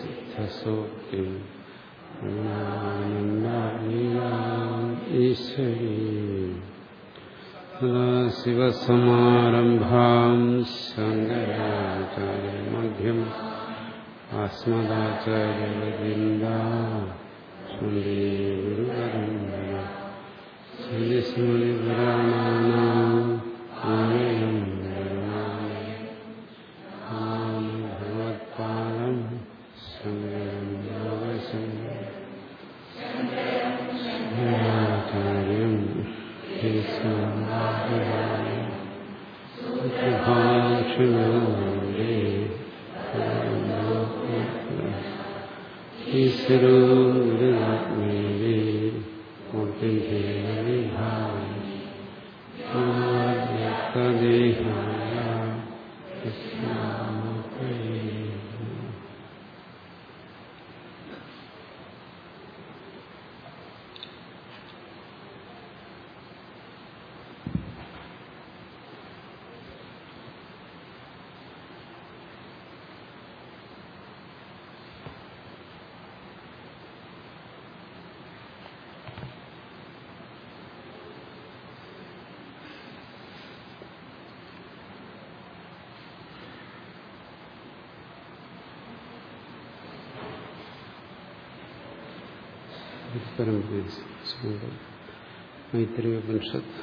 സിദ്ധസോക്തി ഈശ്വരീ ശിവസമാരംഭാം ശങ്കരാചാര്യമധ്യം അസ്മദാചാര്യവൃന്ദ ഗുരുപരമ്പര മൈത്രി ഉപനിഷത്ത്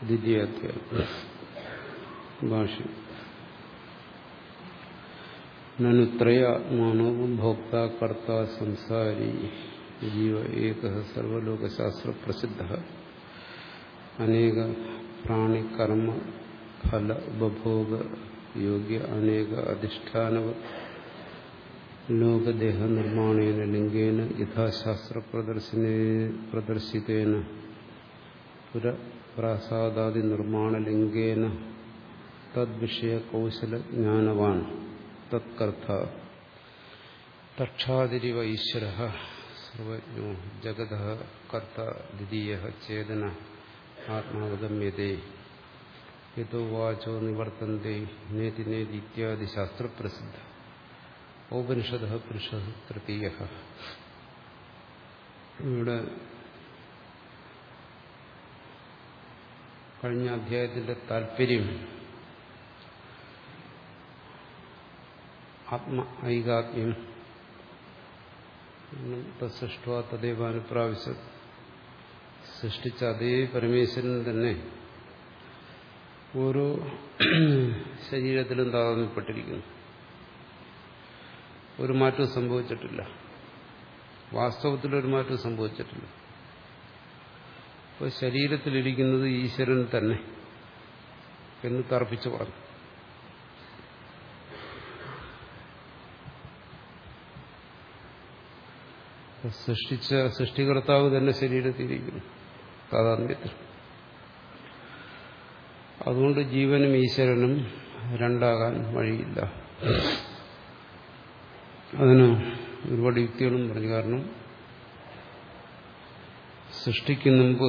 ദ്വിതീയാധ്യായം ഭാഷ്യം നനുത്രയാത്മാനോ ഭോക്ത കർത്ത സംസാരി ജീവ ഏക സർവലോകശാസ്ത്ര പ്രസിദ്ധ അനേക പ്രാണികർമ്മ ഫല ഉപഭോഗ യോഗ്യ അനേക അധിഷ്ഠാനവ ലോകദേഹ നിർമ്മാണേന ലിംഗേന യഥാശാസ്ത്ര പ്രദർശിതേന പുരപ്രാസാദാദി നിർമ്മാണ ലിംഗേന തദ്വിഷയ കൗശലജ്ഞാനവാൻ തത്കർത്ത തക്ഷാതിരിവ ഈശ്വര സർവജ്ഞോ ജഗത കർത്ത ദ്വിതീയ ചേതന ആത്മാവഗമ്യതേ യഥോ വാചോ നിവർത്തന്തേ നേതി നേതി ഇത്യാദി ശാസ്ത്രപ്രസിദ്ധ ഔപനിഷദ പുരുഷ തൃതീയ. ഇവിടെ കഴിഞ്ഞ അധ്യായത്തിന്റെ താല്പര്യം ആത്മ ഐകാത്മ്യം സൃഷ്ട തദൈവാനുപ്രാവശ്യ സൃഷ്ടിച്ച അതേ പരമേശ്വരൻ തന്നെ ഓരോ ശരീരത്തിലും താഴ്ന്നപ്പെട്ടിരിക്കുന്നു ഒരു മാറ്റവും സംഭവിച്ചിട്ടില്ല. വാസ്തവത്തിൽ ഒരു മാറ്റവും സംഭവിച്ചിട്ടില്ല. ഇപ്പൊ ശരീരത്തിലിരിക്കുന്നത് ഈശ്വരൻ തന്നെ എന്ന് തർപ്പിച്ചു പറഞ്ഞു. സൃഷ്ടിച്ച സൃഷ്ടികർത്താവ് തന്നെ ശരീരത്തിരിക്കുന്നു താതാത്മ്യത്തിൽ അതുകൊണ്ട് ജീവനും ഈശ്വരനും രണ്ടാകാൻ വഴിയില്ല. അതിന് ഒരുപാട് യുക്തികളും പറഞ്ഞു കാരണം സൃഷ്ടിക്ക് മുമ്പ്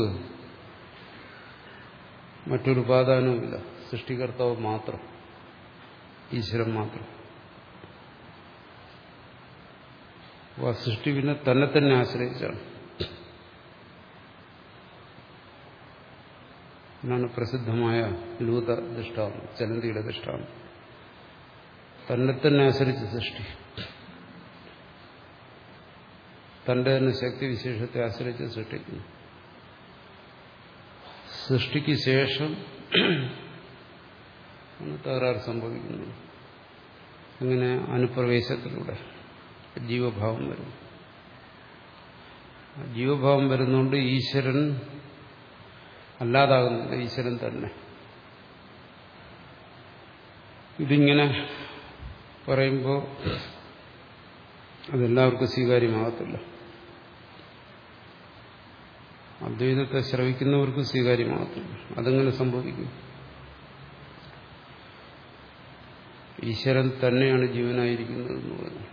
മറ്റൊരു ഉപാദാനവുമില്ല. സൃഷ്ടികർത്താവ് മാത്രം ഈശ്വരൻ മാത്രം. ആ സൃഷ്ടി പിന്നെ തന്നെ തന്നെ ആശ്രയിച്ചാണ്. എന്നാണ് പ്രസിദ്ധമായ ലൂത ദൃഷ്ടാവ് ചലന്തിയുടെ ദൃഷ്ടാന്തം. തന്നെ തന്നെ ആശ്രയിച്ച സൃഷ്ടി. തന്റെ തന്നെ ശക്തിവിശേഷത്തെ ആശ്രയിച്ച് സൃഷ്ടിക്കുന്നു. സൃഷ്ടിക്ക് ശേഷം തകരാറ് സംഭവിക്കുന്നു. അങ്ങനെ അനുപ്രവേശത്തിലൂടെ ജീവഭാവം വരും ജീവഭാവം വരുന്നുകൊണ്ട് ഈശ്വരൻ അല്ലാതാകുന്നില്ല ഈശ്വരൻ തന്നെ. ഇതിങ്ങനെ പറയുമ്പോൾ അതെല്ലാവർക്കും സ്വീകാര്യമാകത്തില്ല. അദ്വൈതത്തെ ശ്രവിക്കുന്നവർക്ക് സ്വീകാര്യമാകത്തില്ല അതെങ്ങനെ സംഭവിക്കും. ഈശ്വരൻ തന്നെയാണ് ജീവനായിരിക്കുന്നത് പറഞ്ഞു.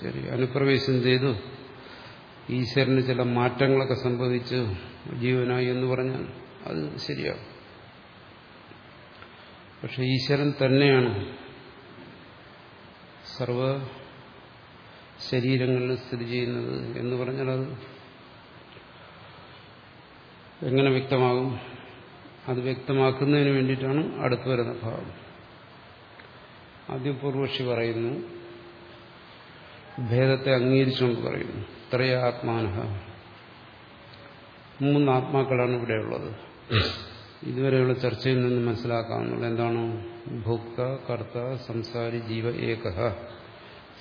ശരി അനുപ്രവേശം ചെയ്തു. ഈശ്വരന് ചില മാറ്റങ്ങളൊക്കെ സംഭവിച്ചു. ജീവനായി എന്ന് പറഞ്ഞാൽ അത് ശരിയാകും. പക്ഷെ ഈശ്വരൻ തന്നെയാണ് സർവ ശരീരങ്ങളിൽ സ്ഥിതി ചെയ്യുന്നത് എന്ന് പറഞ്ഞാൽ അത് എങ്ങനെ വ്യക്തമാകും? അത് വ്യക്തമാക്കുന്നതിന് വേണ്ടിയിട്ടാണ് അടുത്തു വരുന്ന ഭാവം ആദ്യം പറയുന്നു ഭേദത്തെ അംഗീകരിച്ചുകൊണ്ട് പറയുന്നു. ത്രയ ആത്മാനഹ. മൂന്ന് ആത്മാക്കളാണ് ഇവിടെയുള്ളത് ഇതുവരെയുള്ള ചർച്ചയിൽ നിന്ന് മനസ്സിലാക്കാവുന്നത് എന്താണ്? ഭോക്ത കർത്ത സംസാരി ജീവ ഏക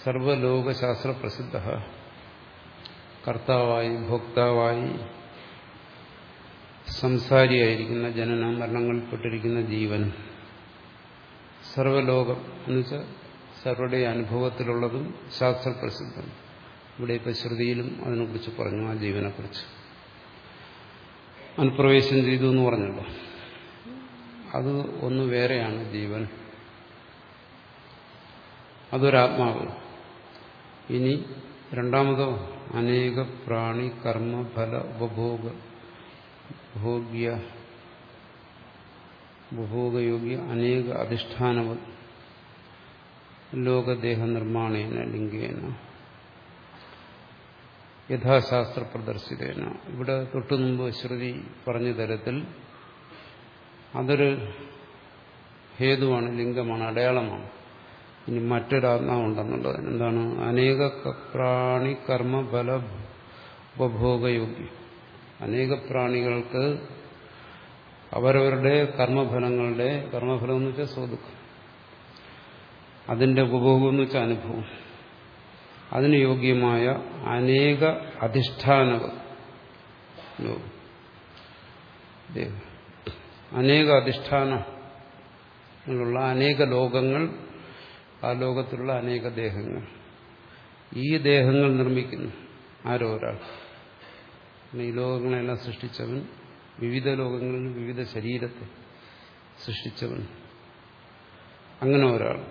സർവലോകശാസ്ത്ര പ്രസിദ്ധ കർത്താവായി ഭോക്താവായി സംസാരിയായിരിക്കുന്ന ജനന മരണങ്ങളിൽപ്പെട്ടിരിക്കുന്ന ജീവൻ സർവലോകം എന്നുവെച്ചാൽ സർവരുടെ അനുഭവത്തിലുള്ളതും ശാസ്ത്രപ്രസിദ്ധം. ഇവിടെ ഇപ്പോൾ ശ്രുതിയിലും അതിനെക്കുറിച്ച് പറഞ്ഞു ആ ജീവനെക്കുറിച്ച്. അനുപ്രവേശം ചെയ്തു എന്ന് പറഞ്ഞല്ലോ. അത് ഒന്ന് വേറെയാണ് ജീവൻ. അതൊരാത്മാവ്. ഇനി രണ്ടാമതോ അനേക പ്രാണി കർമ്മ ഫല ഉപഭോഗ. ഭോഗ്യ ഉപഭോഗയോഗ്യ അനേക അധിഷ്ഠാനവ ലോകദേഹ നിർമ്മാണേന ലിംഗേന യഥാശാസ്ത്ര പ്രദർശിതേന ഇവിടെ തൊട്ടു മുമ്പ് ശ്രുതി പറഞ്ഞ തരത്തിൽ അതൊരു ഹേതുവാണ് ലിംഗമാണ് അടയാളമാണ്. ഇനി മറ്റൊരാത്മാവുണ്ടെന്നുള്ളത് എന്താണ്? അനേക പ്രാണി കർമ്മ ബല ഉപഭോഗയോഗ്യം അനേക പ്രാണികൾക്ക് അവരവരുടെ കർമ്മഫലങ്ങളുടെ കർമ്മഫലം എന്ന് വെച്ചാൽ സ്വതുക്കം അതിന്റെ ഉപഭോഗം എന്ന് വെച്ചാൽ അനുഭവം. അതിന് യോഗ്യമായ അനേക അധിഷ്ഠാനങ്ങൾ. അനേക അധിഷ്ഠാനങ്ങളുള്ള അനേക ലോകങ്ങൾ ആ ലോകത്തിലുള്ള അനേക ദേഹങ്ങൾ. ഈ ദേഹങ്ങൾ നിർമ്മിക്കുന്നു. ആരോ ഒരാൾ. ഈ ലോകങ്ങളെല്ലാം സൃഷ്ടിച്ചവൻ വിവിധ ലോകങ്ങളിൽ വിവിധ ശരീരത്തെ സൃഷ്ടിച്ചവൻ. അങ്ങനെ ഒരാൾ.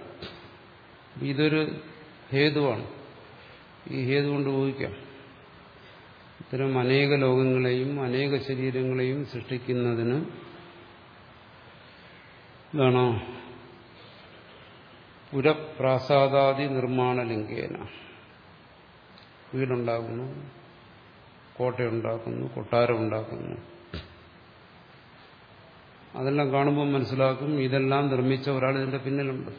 ഇതൊരു ഹേതുവാണ്. ഈ ഹേതു കൊണ്ട് ഊഹിക്കാം. ഇത്തരം അനേക ലോകങ്ങളെയും അനേക ശരീരങ്ങളെയും സൃഷ്ടിക്കുന്നതിന് എന്താണോ പുരപ്രാസാദാദി നിർമ്മാണ ലിംഗേന വീടുണ്ടാകുന്നു. കോട്ടയുണ്ടാക്കുന്നു കൊട്ടാരം ഉണ്ടാക്കുന്നു അതെല്ലാം കാണുമ്പോൾ മനസ്സിലാക്കും ഇതെല്ലാം നിർമ്മിച്ച ഒരാൾ ഇതിന്റെ പിന്നിലുണ്ട്.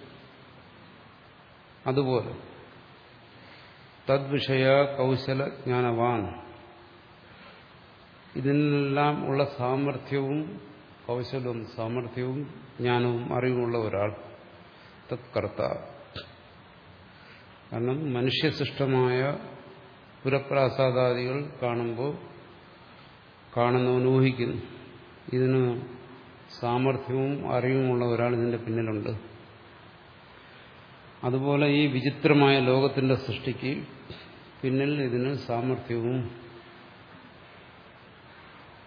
അതുപോലെ തദ്വിഷയ കൗശല ജ്ഞാനവാൻ. ഇതിനെല്ലാം ഉള്ള സാമർഥ്യവും കൗശലവും സാമർഥ്യവും ജ്ഞാനവും അറിവുമുള്ള ഒരാൾ തത്കർത്ത കാരണം മനുഷ്യസൃഷ്ടമായ പുരപ്രാസാദാദികൾ കാണുമ്പോൾ കാണുന്നവൻ ഊഹിക്കുന്നു ഇതിന് സാമർഥ്യവും അറിവുമുള്ള ഒരാൾ ഇതിന്റെ പിന്നിലുണ്ട്. അതുപോലെ ഈ വിചിത്രമായ ലോകത്തിന്റെ സൃഷ്ടിക്ക് പിന്നിൽ ഇതിന് സാമർഥ്യവും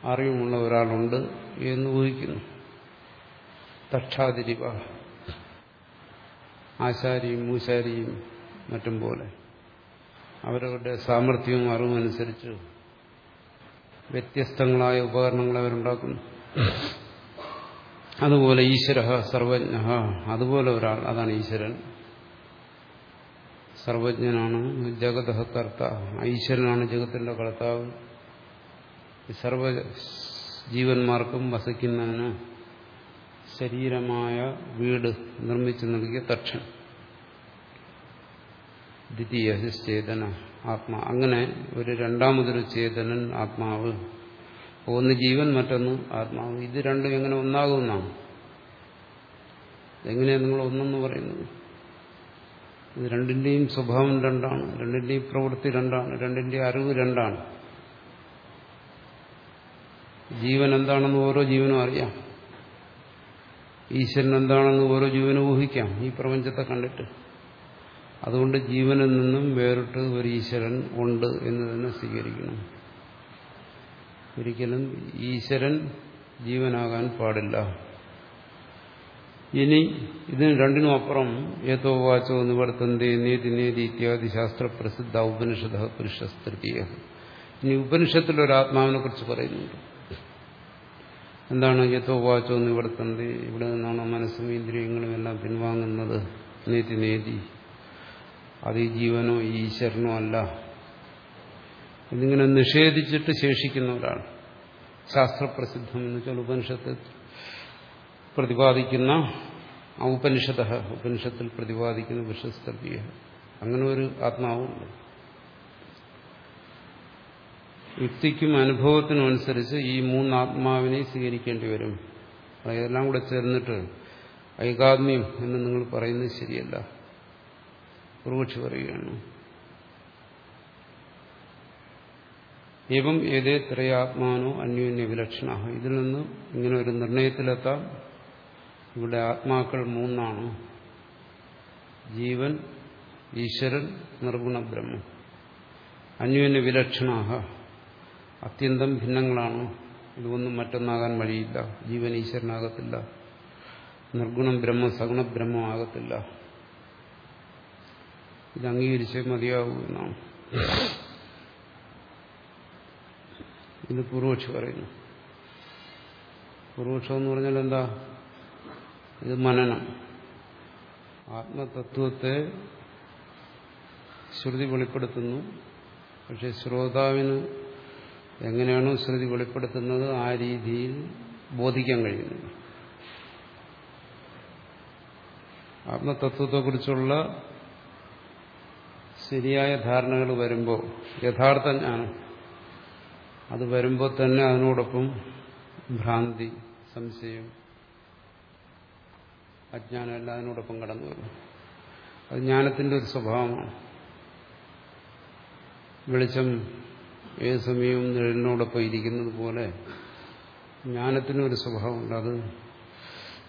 അറിവുമുള്ള ഒരാളുണ്ട് എന്ന് ഊഹിക്കുന്നു. തക്ഷാതിരിവ. ആശാരിയും മൂശാരിയും മറ്റും പോലെ. അവരവരുടെ സാമർഥ്യവും അറിവും അനുസരിച്ച് വ്യത്യസ്തങ്ങളായ ഉപകരണങ്ങൾ അവരുണ്ടാക്കുന്നു. അതുപോലെ ഈശ്വര സർവജ്ഞ. അതുപോലെ ഒരാൾ അതാണ് ഈശ്വരൻ. സർവജ്ഞനാണ് ജഗത കർത്ത. ഈശ്വരനാണ് ജഗത്തിന്റെ കർത്താവ്. സർവ ജീവന്മാർക്കും വസിക്കുന്നതിന് ശരീരമായ വീട് നിർമ്മിച്ചു നൽകിയ തക്ഷൻ. ദ്വിതീയ ചേതന ആത്മാ. അങ്ങനെ ഒരു രണ്ടാമതൊരു ചേതനൻ ആത്മാവ്. ഒന്ന് ജീവൻ മറ്റൊന്ന് ആത്മാവ്. ഇത് രണ്ടും എങ്ങനെ ഒന്നാകുമെന്നാണ്? എങ്ങനെയാണ് നിങ്ങൾ ഒന്നെന്ന് പറയുന്നത്? ഇത് രണ്ടിന്റെയും സ്വഭാവം രണ്ടാണ്. രണ്ടിന്റെയും പ്രവൃത്തി രണ്ടാണ്. രണ്ടിന്റെയും അറിവ് രണ്ടാണ്. ജീവൻ എന്താണെന്ന് ഓരോ ജീവനും അറിയാം. ഈശ്വരൻ എന്താണെന്ന് ഓരോ ജീവനും ഊഹിക്കാം. ഈ പ്രപഞ്ചത്തെ കണ്ടിട്ട്. അതുകൊണ്ട് ജീവനിൽ നിന്നും വേറിട്ട് ഒരു ഈശ്വരൻ ഉണ്ട് എന്ന് തന്നെ സ്വീകരിക്കണം ഒരിക്കലും ഈശ്വരൻ ജീവനാകാൻ പാടില്ല. ഇനി ഇതിന് രണ്ടിനും അപ്പുറം ഏതോ വാച്ചോ നിവർത്തന്തേ നീതി നീതി ഇത്യാദി ശാസ്ത്ര പ്രസിദ്ധ ഉപനിഷത പുരുഷസ്തൃതീയ. ഇനി ഉപനിഷത്തിലൊരാത്മാവിനെ കുറിച്ച് പറയുന്നുണ്ട്. എന്താണ് യഥോ വാച്ചോ നിവർത്തന്തി? ഇവിടെ നിന്നാണ് മനസ്സും ഇന്ദ്രിയങ്ങളും എല്ലാം പിൻവാങ്ങുന്നത്? നീതി നേതി അത് ഈ ജീവനോ ഈശ്വരനോ അല്ല. എന്നിങ്ങനെ നിഷേധിച്ചിട്ട് ശേഷിക്കുന്ന ഒരാൾ ശാസ്ത്രപ്രസിദ്ധം എന്ന് വെച്ചാൽ ഉപനിഷത്ത് പ്രതിപാദിക്കുന്ന ഔപനിഷത ഉപനിഷത്തിൽ പ്രതിപാദിക്കുന്ന വിശ്വസ്തീയ അങ്ങനെ ഒരു ആത്മാവുണ്ട്. യുക്തിക്കും അനുഭവത്തിനും അനുസരിച്ച് ഈ മൂന്ന് ആത്മാവിനെ സ്വീകരിക്കേണ്ടി വരും. ഇതെല്ലാം കൂടെ ചേർന്നിട്ട് ഐകാത്മ്യം എന്ന് നിങ്ങൾ പറയുന്നത് ശരിയല്ല. പൂർവക്ഷി പറയുകയാണ്. ഏവം ഏതേ ത്രയാത്മാനോ അന്യോന്യ വിലക്ഷണ ഇതിൽ നിന്ന് ഇങ്ങനെ ഒരു നിർണയത്തിലെത്താം. ഇവിടെ ആത്മാക്കൾ മൂന്നാണ്. ജീവൻ ഈശ്വരൻ നിർഗുണ ബ്രഹ്മം അന്യോന്യ വിലക്ഷണ അത്യന്തം ഭിന്നങ്ങളാണ്. ഇതൊന്നും മറ്റൊന്നാകാൻ വഴിയില്ല. ജീവൻ ഈശ്വരനാകത്തില്ല. നിർഗുണം ബ്രഹ്മ സഗുണ ബ്രഹ്മമാകത്തില്ല ഇത് അംഗീകരിച്ചേ മതിയാകൂ എന്നാണ്. ഇത് പൂർവക്ഷി പറയുന്നു. പൂർവക്ഷം എന്ന് പറഞ്ഞാൽ എന്താ? ഇത് മനനം. ആത്മതത്വത്തെ ശ്രുതി വെളിപ്പെടുത്തുന്നു. പക്ഷെ ശ്രോതാവിന് എങ്ങനെയാണോ ശ്രുതി വെളിപ്പെടുത്തുന്നത് ആ രീതിയിൽ ബോധിക്കാൻ കഴിയുന്നു ആത്മതത്വത്തെക്കുറിച്ചുള്ള ശരിയായ ധാരണകൾ വരുമ്പോൾ യഥാർത്ഥ ജ്ഞാനം അത് വരുമ്പോൾ തന്നെ അതിനോടൊപ്പം ഭ്രാന്തി സംശയം അജ്ഞാനം എല്ലാം അതിനോടൊപ്പം കടന്നു വരും. അത് ജ്ഞാനത്തിന്റെ ഒരു സ്വഭാവമാണ്. വെളിച്ചം ഏത് സമയവും നിഴലിനോടൊപ്പം ഇരിക്കുന്നത് പോലെ ജ്ഞാനത്തിനൊരു സ്വഭാവമുണ്ട്. അത്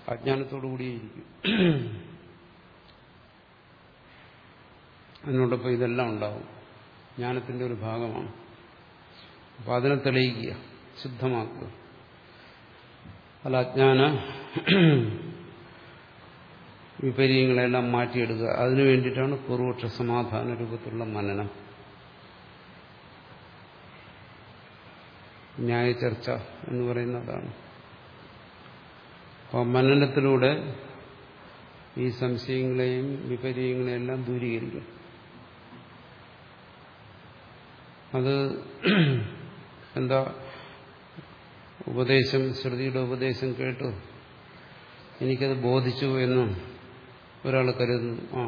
അജ്ഞാനത്തോടുകൂടിയിരിക്കും അതിനോടൊപ്പം ഇതെല്ലാം ഉണ്ടാവും. ജ്ഞാനത്തിന്റെ ഒരു ഭാഗമാണ്. അപ്പം അതിനെ തെളിയിക്കുക ശുദ്ധമാക്കുക. അല്ല അജ്ഞാന വിപരീയങ്ങളെല്ലാം മാറ്റിയെടുക്കുക. അതിനു വേണ്ടിയിട്ടാണ് പൂർവക്ഷ സമാധാന രൂപത്തിലുള്ള മനനം. ന്യായചർച്ച എന്ന് പറയുന്നതാണ്. അപ്പോൾ മനനത്തിലൂടെ ഈ സംശയങ്ങളെയും വിപരീയങ്ങളെയെല്ലാം ദൂരീകരിക്കും. അത് എന്താ ഉപദേശം ശ്രുതിയുടെ ഉപദേശം കേട്ടു. എനിക്കത് ബോധിച്ചു എന്നും ഒരാൾ കരുതുന്നു. ആ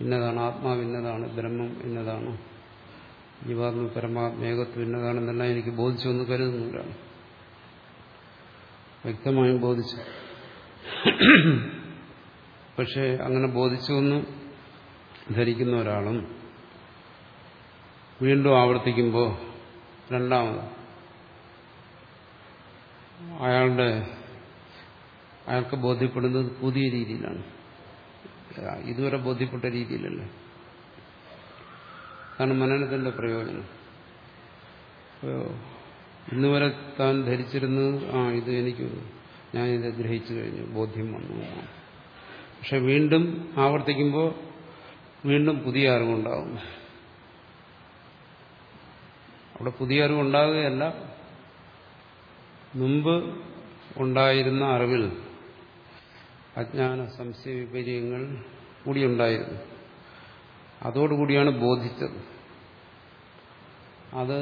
ഇന്നതാണ് ആത്മാവ് ഇന്നതാണ് ബ്രഹ്മം ഇന്നതാണ് ജീവാത്മ പരമാത്മേകത്വം ഇന്നതാണെന്നെല്ലാം എനിക്ക് ബോധിച്ചു എന്ന് കരുതുന്നു ഒരാൾ. വ്യക്തമായും ബോധിച്ചു. പക്ഷേ അങ്ങനെ ബോധിച്ചു എന്ന് ധരിക്കുന്ന ഒരാളും വീണ്ടും ആവർത്തിക്കുമ്പോൾ രണ്ടാമത് അയാളുടെ അയാൾക്ക് ബോധ്യപ്പെടുന്നത് പുതിയ രീതിയിലാണ്. ഇതുവരെ ബോധ്യപ്പെട്ട രീതിയിലല്ല. അതാണ് മനനത്തിന്റെ പ്രയോജനം. ഇന്നുവരെ താൻ ധരിച്ചിരുന്നത് ആ ഇത് എനിക്ക് ഞാനിത് ഗ്രഹിച്ചു കഴിഞ്ഞു. ബോധ്യം വന്നു പക്ഷെ വീണ്ടും ആവർത്തിക്കുമ്പോൾ വീണ്ടും പുതിയ അറിവുണ്ടാവും അവിടെ പുതിയ അറിവ് ഉണ്ടാകുകയല്ല മുമ്പ് ഉണ്ടായിരുന്ന അറിവിൽ അജ്ഞാന സംശയ വിപര്യങ്ങൾ കൂടിയുണ്ടായിരുന്നു അതോടുകൂടിയാണ് ബോധിച്ചത്. അത്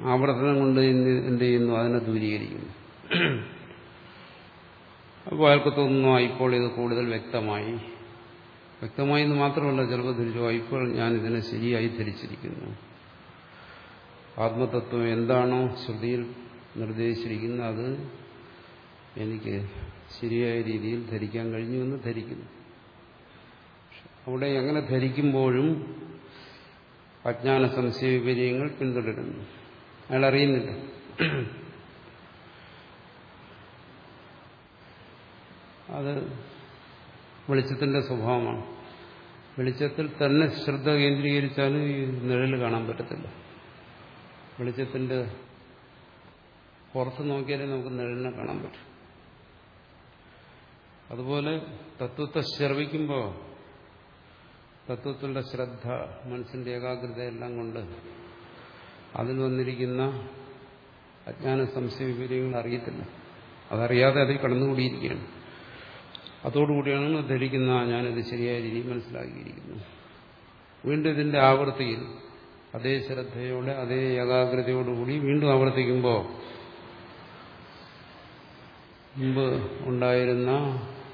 ആവർത്തനം കൊണ്ട് എന്ത് ചെയ്യുന്നു? അതിനെ ദൂരീകരിക്കുന്നു. അപ്പോൾ അയാൾക്ക് തോന്നുന്നു ഇപ്പോൾ ഇത് കൂടുതൽ വ്യക്തമായി വ്യക്തമായി എന്ന് മാത്രമല്ല ചിലപ്പോൾ ധരിച്ചു ഇപ്പോൾ ഞാൻ ഇതിനെ ശരിയായി ധരിച്ചിരിക്കുന്നു. ആത്മതത്വം എന്താണോ ശ്രുതിയിൽ നിർദ്ദേശിച്ചിരിക്കുന്നത് അത് എനിക്ക് ശരിയായ രീതിയിൽ ധരിക്കാൻ കഴിഞ്ഞു എന്ന് ധരിക്കുന്നു. അവിടെ അങ്ങനെ ധരിക്കുമ്പോഴും അജ്ഞാന സംശയ വിപര്യങ്ങൾ പിന്തുടരുന്നു. അയാൾ അറിയുന്നില്ല. അത് വെളിച്ചത്തിന്റെ സ്വഭാവമാണ്. വെളിച്ചത്തിൽ തന്നെ ശ്രദ്ധ കേന്ദ്രീകരിച്ചാലും ഈ നിഴൽ കാണാൻ പറ്റത്തില്ല. വെളിച്ചത്തിന്റെ പുറത്ത് നോക്കിയാലേ നമുക്ക് നിഴലിനെ കാണാൻ പറ്റും. അതുപോലെ തത്വത്തെ ശ്രവിക്കുമ്പോൾ തത്വത്തിലുള്ള ശ്രദ്ധ മനസ്സിന്റെ ഏകാഗ്രത എല്ലാം കൊണ്ട് അതിൽ വന്നിരിക്കുന്ന അജ്ഞാന സംശയ വിവരങ്ങൾ അറിയത്തില്ല. അതറിയാതെ അതിൽ കടന്നുകൂടിയിരിക്കുകയാണ്. അതോടുകൂടിയാണ് ധരിക്കുന്ന ഞാനിത് ശരിയായ രീതിയിൽ മനസ്സിലാക്കിയിരിക്കുന്നു വീണ്ടും ഇതിന്റെ ആവൃത്തിയിൽ അതേ ശ്രദ്ധയോടെ അതേ ഏകാഗ്രതയോടുകൂടി വീണ്ടും ആവർത്തിക്കുമ്പോൾ മുമ്പ് ഉണ്ടായിരുന്ന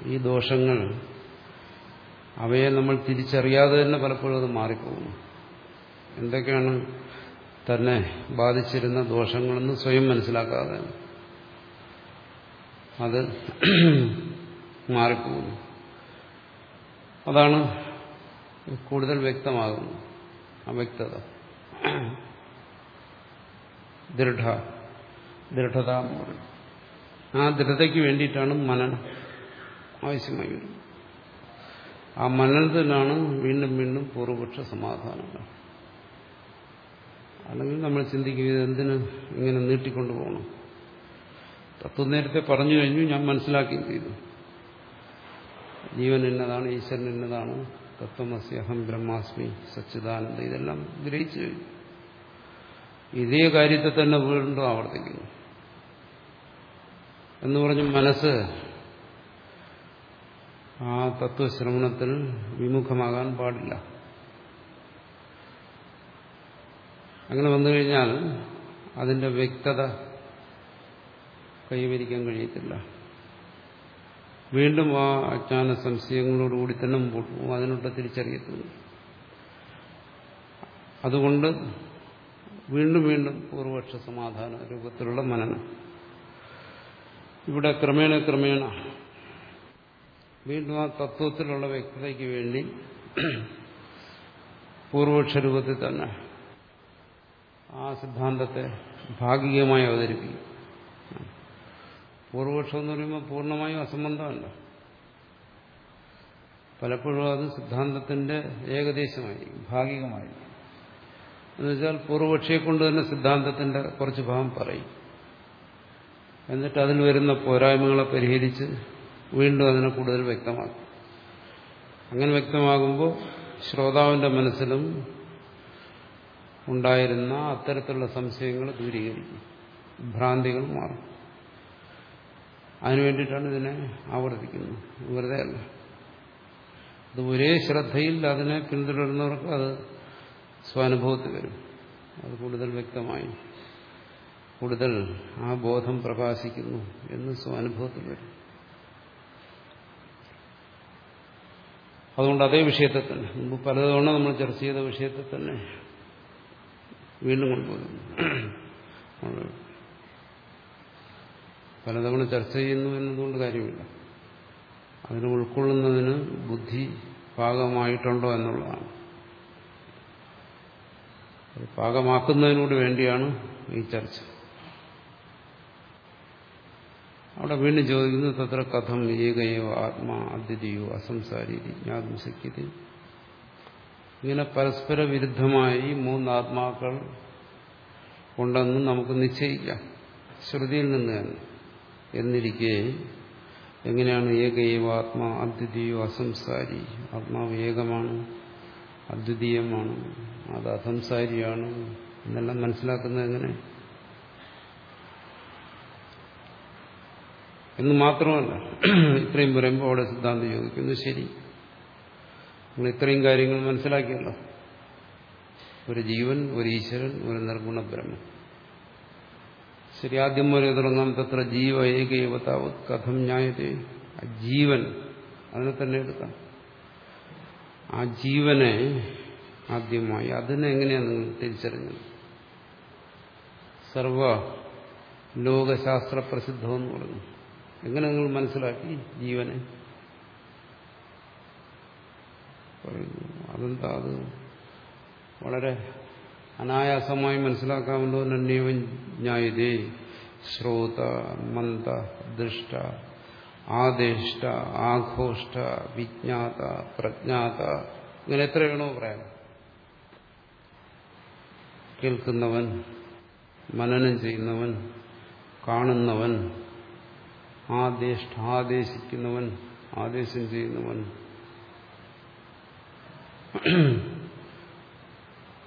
ഈ ദോഷങ്ങൾ അവയെ നമ്മൾ തിരിച്ചറിയാതെ തന്നെ പലപ്പോഴും അത് മാറിപ്പോകുന്നു. എന്തൊക്കെയാണ് തന്നെ ബാധിച്ചിരുന്ന ദോഷങ്ങളെന്ന് സ്വയം മനസ്സിലാക്കാതെ അത് മാറിപ്പോകുന്നു. അതാണ് കൂടുതൽ വ്യക്തമാകുന്നു അവ്യക്തത ദൃഢ ദൃഢത എന്ന് പറയും ആ ദൃഢതയ്ക്ക് വേണ്ടിയിട്ടാണ് മനനം ആവശ്യമായി വരുന്നത്. ആ മനനത്തിനാണ് വീണ്ടും വീണ്ടും പൂർവപക്ഷ സമാധാനങ്ങൾ. അല്ലെങ്കിൽ നമ്മൾ ചിന്തിക്കും ഇത് എന്തിന് ഇങ്ങനെ നീട്ടിക്കൊണ്ടു പോകണം? തത്വം നേരത്തെ പറഞ്ഞു കഴിഞ്ഞു ഞാൻ മനസ്സിലാക്കുകയും ചെയ്തു. ജീവൻ എന്നതാണ് ഈശ്വരൻ എന്നതാണ് തത്വമസി അഹം ബ്രഹ്മാസ്മി സച്ചിദാനന്ദ. ഇതെല്ലാം ഗ്രഹിച്ചു കഴിഞ്ഞു ഇതേ കാര്യത്തെ തന്നെ വീണ്ടും ആവർത്തിക്കുന്നു. എന്ന് പറഞ്ഞ് മനസ്സ് ആ തത്വശ്രവണത്തിൽ വിമുഖമാകാൻ പാടില്ല. അങ്ങനെ വന്നു കഴിഞ്ഞാൽ അതിന്റെ വ്യക്തത കൈവരിക്കാൻ കഴിയത്തില്ല. വീണ്ടും ആ അജ്ഞാന സംശയങ്ങളോടുകൂടി തന്നെ മുമ്പോട്ട് പോകും. അതിനൊട്ട് തിരിച്ചറിയത്തില്ല അതുകൊണ്ട് വീണ്ടും വീണ്ടും പൂർവപക്ഷ സമാധാന രൂപത്തിലുള്ള മനനം. ഇവിടെ ക്രമേണ ക്രമേണ വീണ്ടും ആ തത്വത്തിലുള്ള വ്യക്തതയ്ക്ക് വേണ്ടി പൂർവപക്ഷ രൂപത്തിൽ തന്നെ ആ സിദ്ധാന്തത്തെ ഭാഗികമായി അവതരിപ്പിക്കും. പൂർവപക്ഷം എന്ന് പറയുമ്പോൾ പൂർണമായും അസംബന്ധമല്ല. പലപ്പോഴും അത് സിദ്ധാന്തത്തിന്റെ ഏകദേശമായി ഭാഗികമായി. എന്നുവെച്ചാൽ പൂർവപക്ഷിയെ കൊണ്ട് തന്നെ സിദ്ധാന്തത്തിന്റെ കുറച്ച് ഭാഗം പറയും. എന്നിട്ട് അതിൽ വരുന്ന പോരായ്മകളെ പരിഹരിച്ച് വീണ്ടും അതിനെ കൂടുതൽ വ്യക്തമാക്കും. അങ്ങനെ വ്യക്തമാകുമ്പോൾ ശ്രോതാവിന്റെ മനസ്സിലും ഉണ്ടായിരുന്ന അത്തരത്തിലുള്ള സംശയങ്ങൾ ദൂരീകരിക്കും. ഭ്രാന്തികൾ മാറും. അതിനു വേണ്ടിയിട്ടാണ് ഇതിനെ ആവർത്തിക്കുന്നത്. വെറുതെ അല്ല. അത് ഒരേ ശ്രദ്ധയിൽ അതിനെ പിന്തുടരുന്നവർക്ക് അത് സ്വാനുഭവത്തിൽ വരും. അത് കൂടുതൽ വ്യക്തമായി കൂടുതൽ ആ ബോധം പ്രകാശിക്കുന്നു എന്ന് സ്വാനുഭവത്തിൽ വരും. അതുകൊണ്ട് അതേ വിഷയത്തെ തന്നെ മുമ്പ് പലതവണ നമ്മൾ ചർച്ച ചെയ്ത വിഷയത്തെ തന്നെ വീണ്ടും കൊണ്ടുപോകുന്നു. പലതവണ ചർച്ച ചെയ്യുന്നു എന്നതുകൊണ്ട് കാര്യമില്ല. അതിനെ ഉൾക്കൊള്ളുന്നതിന് ബുദ്ധി പാകമായിട്ടുണ്ടോ എന്നുള്ളതാണ്. പാകമാക്കുന്നതിനോട് വേണ്ടിയാണ് ഈ ചർച്ച. അവിടെ വീണ്ടും ചോദിക്കുന്നു തത്ര കഥം ഏകയോ ആത്മാ അദ്വിതീയോ അസംസാരി ജ്ഞാതും ശക്യത ഇങ്ങനെ പരസ്പര വിരുദ്ധമായി മൂന്ന് ആത്മാക്കൾ ഉണ്ടെന്ന് നമുക്ക് നിശ്ചയിക്കാം. ശ്രുതിയിൽ നിന്ന് തന്നെ. എന്നിരിക്കെ എങ്ങനെയാണ് ഏകൈവ ആത്മാ അദ്വിതീയോ അസംസാരി? ആത്മാവ് ഏകമാണ് അദ്വിതീയമാണ് അത് അസംസാരിയാണ് എന്നെല്ലാം മനസ്സിലാക്കുന്നത് എങ്ങനെ? എന്ന് മാത്രമല്ല ഇത്രയും പറയുമ്പോൾ അവിടെ സിദ്ധാന്തം ചോദിക്കുന്നു ശരി. നിങ്ങൾ ഇത്രയും കാര്യങ്ങൾ മനസ്സിലാക്കിയല്ലോ. ഒരു ജീവൻ ഒരു ഈശ്വരൻ ഒരു നിർഗുണ ബ്രഹ്മം ശരി ആദ്യം വരെ തുടങ്ങാം തത്ര ജീവ ഏകൈവതാവ് കഥം ന്യായത്തെ ജീവൻ അതിനെ തന്നെ എടുക്കാം. ആ ജീവനെ ആദ്യമായി അതിനെ എങ്ങനെയാണ് നിങ്ങൾ തിരിച്ചറിഞ്ഞത്? സർവ ലോകശാസ്ത്ര പ്രസിദ്ധമെന്ന് പറഞ്ഞു. എങ്ങനെ നിങ്ങൾ മനസ്സിലാക്കി ജീവനെ? പറയുന്നു അതെന്താ അത്? വളരെ അനായാസമായി മനസ്സിലാക്കാമല്ലോ നന്യവൻ ന്യായതേ ശ്രോത മന്ദ ദൃഷ്ട ആദേഷ്ട ആഘോഷ്ട വിജ്ഞാത പ്രജ്ഞാത ഇങ്ങനെ എത്ര വേണോ പറയാം കേൾക്കുന്നവൻ മനനം ചെയ്യുന്നവൻ കാണുന്നവൻ ആദേഷ്ട ആദേശിക്കുന്നവൻ ആദേശം ചെയ്യുന്നവൻ.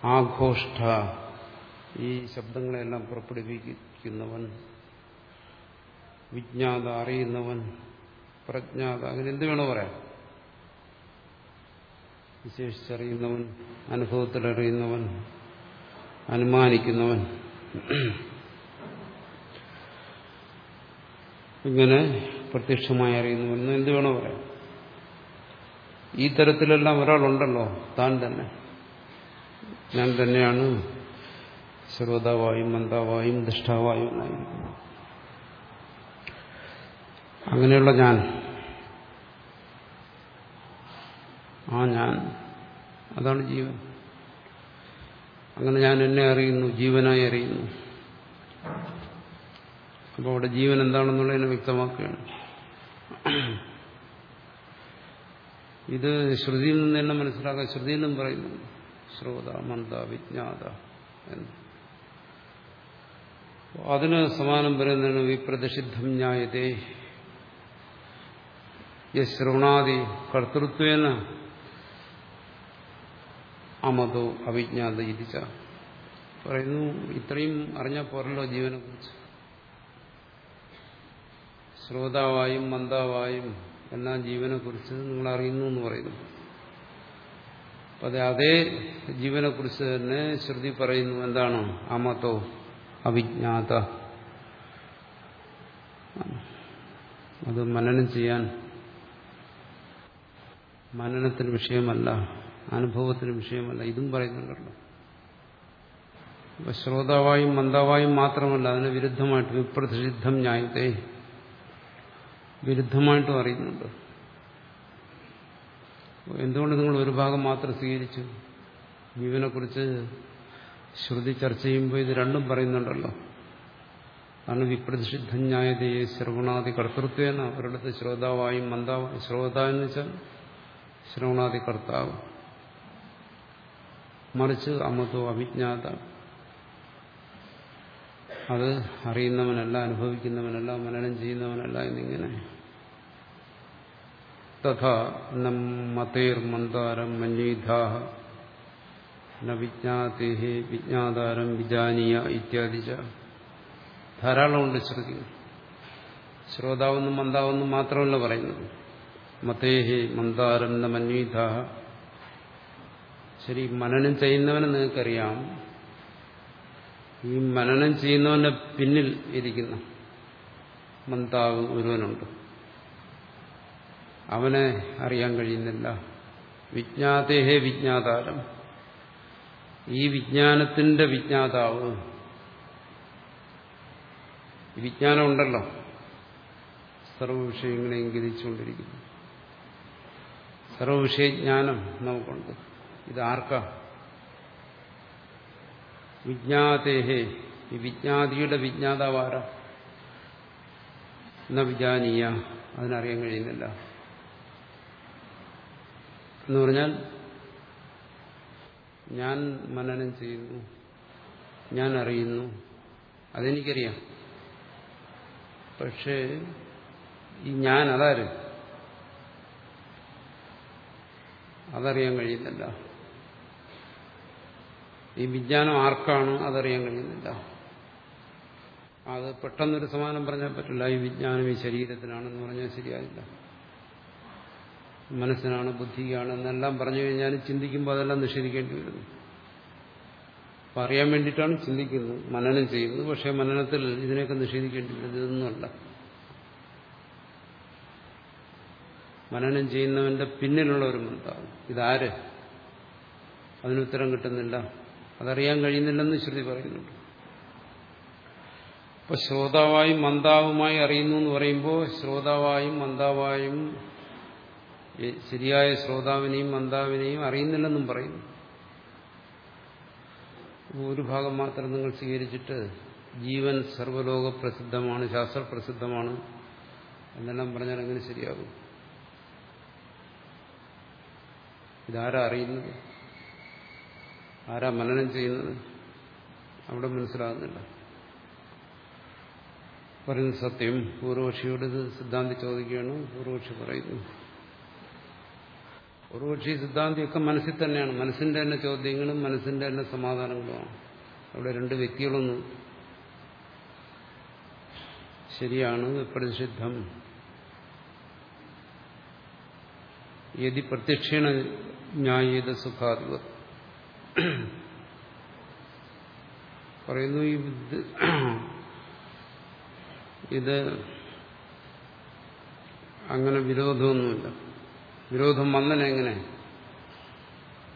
ആഘോഷ്ട ഈ ശബ്ദങ്ങളെല്ലാം പുറപ്പെടുവിക്കുന്നവൻ വിജ്ഞാത അറിയുന്നവൻ പ്രജ്ഞാത അങ്ങനെ എന്ത് വേണോ പറയാം. വിശേഷിച്ചറിയുന്നവൻ അനുഭവത്തിലറിയുന്നവൻ അനുമാനിക്കുന്നവൻ. ഇങ്ങനെ പ്രത്യക്ഷമായി അറിയുന്നവൻ എന്ത് വേണോ പറയാം. ഈ തരത്തിലെല്ലാം ഒരാളുണ്ടല്ലോ താൻ തന്നെ. ഞാൻ തന്നെയാണ് ശ്രോതാവായും മന്ദാവായും ദുഷ്ടാവായും അങ്ങനെയുള്ള ഞാൻ ആ ഞാൻ അതാണ് ജീവൻ. അങ്ങനെ ഞാൻ എന്നെ അറിയുന്നു ജീവനായി അറിയുന്നു. അപ്പോൾ അവിടെ ജീവൻ എന്താണെന്നുള്ളതിനെ വ്യക്തമാക്കുകയാണ്. ഇത് ശ്രുതിയിൽ നിന്ന് തന്നെ മനസ്സിലാക്കാൻ ശ്രുതിയിൽ നിന്നും പറയുന്നു ശ്രോത മന്ദ വിജ്ഞാത എന്ന്. അതിന് സമാനം പറയുന്നതാണ് വിപ്രതിഷിദ്ധം ന്യായതേ. യശ്രവണാദി കർത്തൃത്വേന അമതോ അവിജ്ഞാത ഇരിച്ച പറയുന്നു ഇത്രയും അറിഞ്ഞ പോരല്ലോ ജീവനെ കുറിച്ച് ശ്രോതാവായും മന്ദാവായും എല്ലാം ജീവനെ കുറിച്ച് നിങ്ങൾ അറിയുന്നു എന്ന് പറയുന്നു. അതെ അതേ ജീവനെ കുറിച്ച് തന്നെ ശ്രുതി പറയുന്നു. എന്താണ്? അമതോ അവിജ്ഞാത. അത് മനനം ചെയ്യാൻ മനനത്തിന് വിഷയമല്ല അനുഭവത്തിന് വിഷയമല്ല. ഇതും പറയുന്നുണ്ടല്ലോ ശ്രോതാവായും മന്ദാവായും മാത്രമല്ല അതിന് വിരുദ്ധമായിട്ട് വിപ്രതിഷിദ്ധം ന്യായത്തെ വിരുദ്ധമായിട്ടും അറിയുന്നുണ്ട്. എന്തുകൊണ്ട് നിങ്ങൾ ഒരു ഭാഗം മാത്രം സ്വീകരിച്ചു? ജീവനെക്കുറിച്ച് ശ്രുതി ചർച്ച ചെയ്യുമ്പോൾ ഇത് രണ്ടും പറയുന്നുണ്ടല്ലോ. കാരണം വിപ്രതിഷിദ്ധ ന്യായതയെ ശ്രവണാദി കർത്തൃത്വേന അവരുടെ ശ്രോതാവായും മന്ദാവ ശ്രോത എന്ന് വെച്ചാൽ ശ്രവണാദി കർത്താവ്. മറിച്ച് അമതോ അവിജ്ഞാത. അത് അറിയുന്നവനല്ല അനുഭവിക്കുന്നവനല്ല മനനം ചെയ്യുന്നവനല്ല എന്നിങ്ങനെ തഥാ മതേർ മന്ദാരം മന്യീധാഹ വിജ്ഞാതാരം വിജാനീയ ഇത്യാദി ധാരാളമുണ്ട് ശ്രുതി। ശ്രോതാവെന്നും മന്ദാവെന്നും മാത്രമല്ല പറയുന്നത്। മതേഹി മന്ദാരം ന മന്വീധാഹ ശരി മനനം ചെയ്യുന്നവനെ നിങ്ങൾക്കറിയാം। ഈ മനനം ചെയ്യുന്നവന്റെ പിന്നിൽ ഇരിക്കുന്ന മന്ദാവ് ഒരുവനുണ്ട്। അവനെ അറിയാൻ കഴിയുന്നില്ല. വിജ്ഞാതേഹേ വിജ്ഞാതാരം. ഈ വിജ്ഞാനത്തിന്റെ വിജ്ഞാതാവ്. വിജ്ഞാനം ഉണ്ടല്ലോ. സർവവിഷയങ്ങളെയും ഗതിച്ചുകൊണ്ടിരിക്കുന്നു സർവവിഷയജ്ഞാനം നമുക്കുണ്ട്. ഇത് ആർക്കാ വിജ്ഞാതേഹേ ഈ വിജ്ഞാതിയുടെ വിജ്ഞാതാവാര? എന്ന വിജാനീയ അതിനറിയാൻ കഴിയുന്നില്ല. എന്ന് പറഞ്ഞാൽ ഞാൻ മനനം ചെയ്യുന്നു ഞാൻ അറിയുന്നു അതെനിക്കറിയാം. പക്ഷേ ഈ ഞാൻ അതാരും? അതറിയാൻ കഴിയുന്നില്ല. ഈ വിജ്ഞാനം ആർക്കാണോ അതറിയാൻ കഴിയുന്നില്ല. അത് പെട്ടെന്നൊരു സമാനം പറഞ്ഞാൽ പറ്റില്ല. ഈ വിജ്ഞാനം ഈ ശരീരത്തിനാണെന്ന് പറഞ്ഞാൽ ശരിയായില്ല മനസ്സിനാണ് ബുദ്ധിക്കാണ് എന്നെല്ലാം പറഞ്ഞു കഴിഞ്ഞാൽ ചിന്തിക്കുമ്പോൾ അതെല്ലാം നിഷേധിക്കേണ്ടി വരുന്നു. അപ്പം അറിയാൻ വേണ്ടിയിട്ടാണ് ചിന്തിക്കുന്നത് മനനം ചെയ്യുന്നത്. പക്ഷേ മനനത്തിൽ ഇതിനെയൊക്കെ നിഷേധിക്കേണ്ടി വരുന്നത് ഇതൊന്നുമല്ല. മനനം ചെയ്യുന്നവന്റെ പിന്നിലുള്ള ഒരു മന്ദാണ് ഇതാര്? അതിനുത്തരം കിട്ടുന്നില്ല. അതറിയാൻ കഴിയുന്നില്ലെന്ന് ശ്രുതി പറയുന്നുണ്ട്. അപ്പൊ ശ്രോതാവായും മന്ദാവുമായി അറിയുന്നു എന്ന് പറയുമ്പോൾ ശ്രോതാവായും മന്ദാവായും ശരിയായ ശ്രോതാവിനെയും മന്ദാവിനെയും അറിയുന്നില്ലെന്നും പറയുന്നു ഒരു ഭാഗം മാത്രം നിങ്ങൾ സ്വീകരിച്ചിട്ട് ജീവൻ സർവലോക പ്രസിദ്ധമാണ് ശാസ്ത്രപ്രസിദ്ധമാണ് എന്നെല്ലാം പറഞ്ഞാൽ എങ്ങനെ ശരിയാകും. ഇതാരാ അറിയുന്നത്? ആരാ മനനം ചെയ്യുന്നത്? അവിടെ മനസ്സിലാകുന്നില്ല. പറയുന്ന സത്യം. പൂർവക്ഷിയോട് ഇത് സിദ്ധാന്തി ചോദിക്കുകയാണ്. പൂർവക്ഷി പറയുന്നു. പൂർവക്ഷി സിദ്ധാന്തിയൊക്കെ മനസ്സിൽ തന്നെയാണ്. മനസ്സിന്റെ തന്നെ ചോദ്യങ്ങളും മനസ്സിന്റെ തന്നെ സമാധാനങ്ങളുമാണ്. അവിടെ രണ്ട് വ്യക്തികളൊന്നും. ശരിയാണ് പ്രതിഷിദ്ധം യതി പ്രത്യക്ഷേണ ന്യായീത സുഖാധിപ പറയുന്നു ഈ ഇത് അങ്ങനെ വിരോധമൊന്നുമില്ല. വിരോധം വന്നനെങ്ങനെ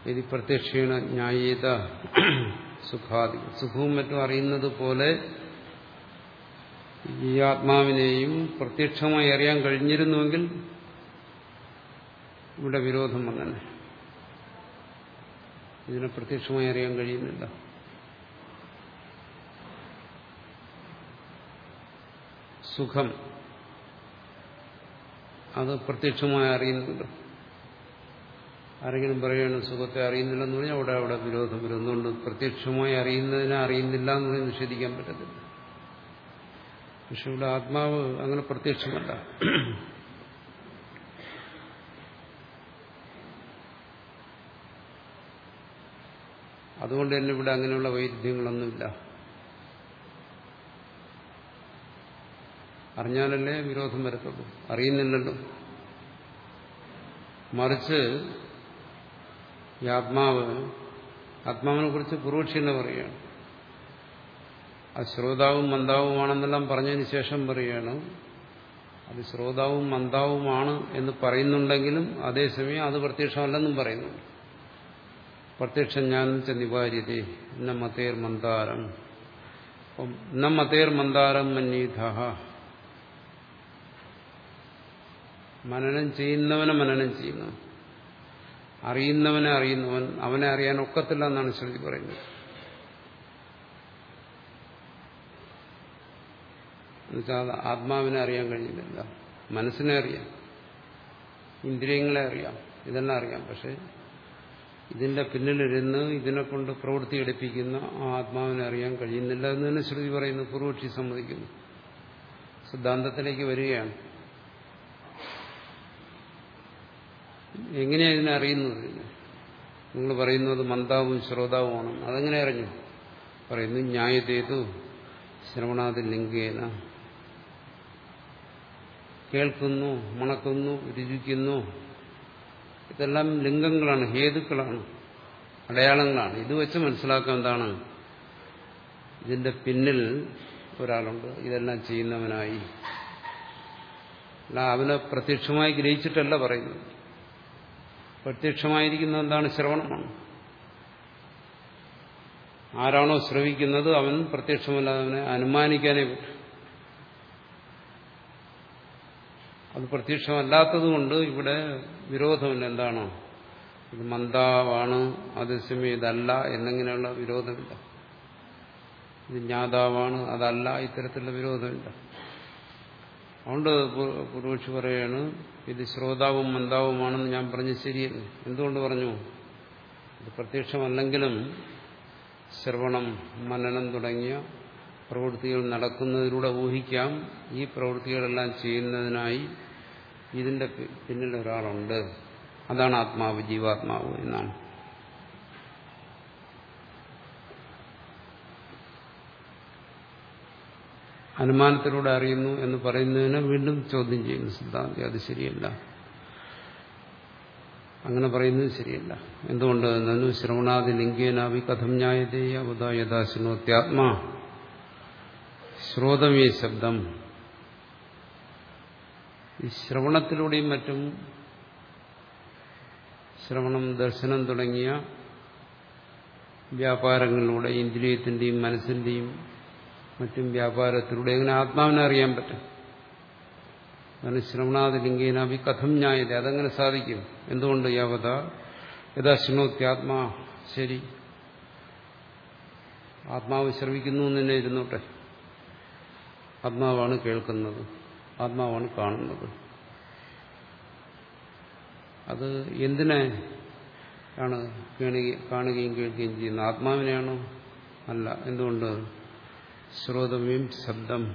ഇത് പ്രത്യക്ഷീണ ന്യായീത സുഖാദി. സുഖവും മറ്റും അറിയുന്നത് പോലെ ഈ ആത്മാവിനെയും പ്രത്യക്ഷമായി അറിയാൻ കഴിഞ്ഞിരുന്നുവെങ്കിൽ ഇവിടെ വിരോധം വന്നനെ. ഇതിനെ പ്രത്യക്ഷമായി അറിയാൻ കഴിയുന്നില്ല. സുഖം. അത് പ്രത്യക്ഷമായി അറിയുന്നുണ്ട്. ആരെങ്കിലും പറയുകയാണ് സുഖത്തെ അറിയുന്നില്ലെന്ന് പറഞ്ഞാൽ അവിടെ അവിടെ വിരോധം വരുന്നുണ്ട്. പ്രത്യക്ഷമായി അറിയുന്നതിനെ അറിയുന്നില്ല എന്ന് പറഞ്ഞ് നിഷേധിക്കാൻ പറ്റത്തില്ല. പക്ഷെ ഇവിടെ ആത്മാവ് അങ്ങനെ പ്രത്യക്ഷമല്ല. അതുകൊണ്ട് തന്നെ ഇവിടെ അങ്ങനെയുള്ള വൈരുദ്ധ്യങ്ങളൊന്നുമില്ല. അറിഞ്ഞാലല്ലേ വിരോധം വരത്തുള്ളൂ. അറിയുന്നില്ലല്ലോ. മറിച്ച് ഈ ആത്മാവ് ആത്മാവിനെ കുറിച്ച് പുറോക്ഷി എന്ന് പറയുകയാണ്. അത് ശ്രോതാവും മന്ദാവുമാണെന്നെല്ലാം പറഞ്ഞതിന് ശേഷം പറയുകയാണ്. അത് ശ്രോതാവും മന്ദാവുമാണ് എന്ന് പറയുന്നുണ്ടെങ്കിലും അതേസമയം അത് പ്രത്യക്ഷമല്ലെന്നും പറയുന്നുണ്ട്. പ്രത്യക്ഷം ഞാൻ നിവാര്യതേ എന്ന മതേർ മന്ദാരം. മന്ദാരം മനനം ചെയ്യുന്നവനെ മനനം ചെയ്യുന്നു. അറിയുന്നവനെ അറിയുന്നവൻ അവനെ അറിയാൻ ഒക്കത്തില്ല എന്നാണ് ശ്രുതി പറയുന്നത്. എന്നുവെച്ചാൽ ആത്മാവിനെ അറിയാൻ കഴിയുന്നില്ല മനസ്സിനെ അറിയാം. ഇന്ദ്രിയങ്ങളെ അറിയാം. ഇതെല്ലാം അറിയാം. പക്ഷെ ഇതിന്റെ പിന്നിലിരുന്ന് ഇതിനെ കൊണ്ട് പ്രവൃത്തി എടുപ്പിക്കുന്ന ആ ആത്മാവിനെ അറിയാൻ കഴിയുന്നില്ല എന്ന് തന്നെ ശ്രുതി പറയുന്നു. പൂർവക്ഷി സമ്മതിക്കുന്നു. സിദ്ധാന്തത്തിലേക്ക് വരികയാണ്. എങ്ങനെയാ ഇതിനെ അറിയുന്നത്? നിങ്ങൾ പറയുന്നത് മന്ദാവും ശ്രോതാവുമാണ്. അതെങ്ങനെ അറിഞ്ഞു? പറയുന്നു ന്യായതേതു ശ്രവണാതി ലിംഗേന കേൾക്കുന്നു മണക്കുന്നു രുചിക്കുന്നു. ഇതെല്ലാം ലിംഗങ്ങളാണ് ഹേതുക്കളാണ് അടയാളങ്ങളാണ്. ഇത് വെച്ച് മനസ്സിലാക്കാൻ എന്താണ്? ഇതിന്റെ പിന്നിൽ ഒരാളുണ്ട്. ഇതെല്ലാം ചെയ്യുന്നവനായി. അവനെ പ്രത്യക്ഷമായി ഗ്രഹിച്ചിട്ടല്ല പറയുന്നത്. പ്രത്യക്ഷമായിരിക്കുന്ന എന്താണ് ശ്രവണമാണ്? ആരാണോ ശ്രവിക്കുന്നത് അവൻ പ്രത്യക്ഷമല്ലാതെ അവനെ അനുമാനിക്കാനേ പറ്റും. അത് പ്രത്യക്ഷമല്ലാത്തതുകൊണ്ട് ഇവിടെ വിരോധമില്ല എന്താണ്? ഇത് മന്ദാവാണ് അതേസമയം ഇതല്ല എന്നിങ്ങനെയുള്ള വിരോധമില്ല. ഇത് ജ്ഞാതാവാണ് അതല്ല ഇത്തരത്തിലുള്ള വിരോധമില്ല. അതുകൊണ്ട് പൂർവക്ഷി പറയാണ് ഇത് ശ്രോതാവും മന്ദാവുമാണെന്ന് ഞാൻ പറഞ്ഞ് ശരിയല്ല എന്തുകൊണ്ട് പറഞ്ഞു? ഇത് പ്രത്യക്ഷമല്ലെങ്കിലും ശ്രവണം മനനം തുടങ്ങിയ പ്രവൃത്തികൾ നടക്കുന്നതിലൂടെ ഊഹിക്കാം. ഈ പ്രവൃത്തികളെല്ലാം ചെയ്യുന്നതിനായി ഇതിന്റെ പിന്നിൽ ഒരാളുണ്ട് അതാണ് ആത്മാവ് ജീവാത്മാവ് എന്നാണ്. അനുമാനത്തിലൂടെ അറിയുന്നു എന്ന് പറയുന്നതിനെ വീണ്ടും ചോദ്യം ചെയ്യുന്നു സിദ്ധാന്തി അത് ശരിയല്ല. അങ്ങനെ പറയുന്നത് ശരിയല്ല. എന്തുകൊണ്ട്? നനു ശ്രവണാദി ലിംഗേനാവി കഥം ന്യായതേയ അവതാ യഥാ ശൃണോത്യാത്മാ ശ്രോതമേ ശബ്ദം. ഈ ശ്രവണത്തിലൂടെയും മറ്റും ശ്രവണം ദർശനം തുടങ്ങിയ വ്യാപാരങ്ങളിലൂടെ ഇന്ദ്രിയത്തിന്റെയും മനസ്സിന്റെയും മറ്റും വ്യാപാരത്തിലൂടെ എങ്ങനെ ആത്മാവിനെ അറിയാൻ പറ്റും? അങ്ങനെ ശ്രവണാതിലിംഗീന വി കഥം ന്യായത അതങ്ങനെ സാധിക്കും. എന്തുകൊണ്ട് യാവത യഥാ ശൃണോത്യാത്മാ ശരി. ആത്മാവ് ശ്രവിക്കുന്നു തന്നെ ഇരുന്നോട്ടെ. ആത്മാവാണ് കേൾക്കുന്നത്. ആത്മാവാണ് കാണുന്നത്. അത് എന്തിനെ ആണ് കാണുകയും കേൾക്കുകയും ചെയ്യുന്നത്? ആത്മാവിനെയാണോ? അല്ല. എന്തുകൊണ്ട് ശ്രോതവ്യം ശബ്ദം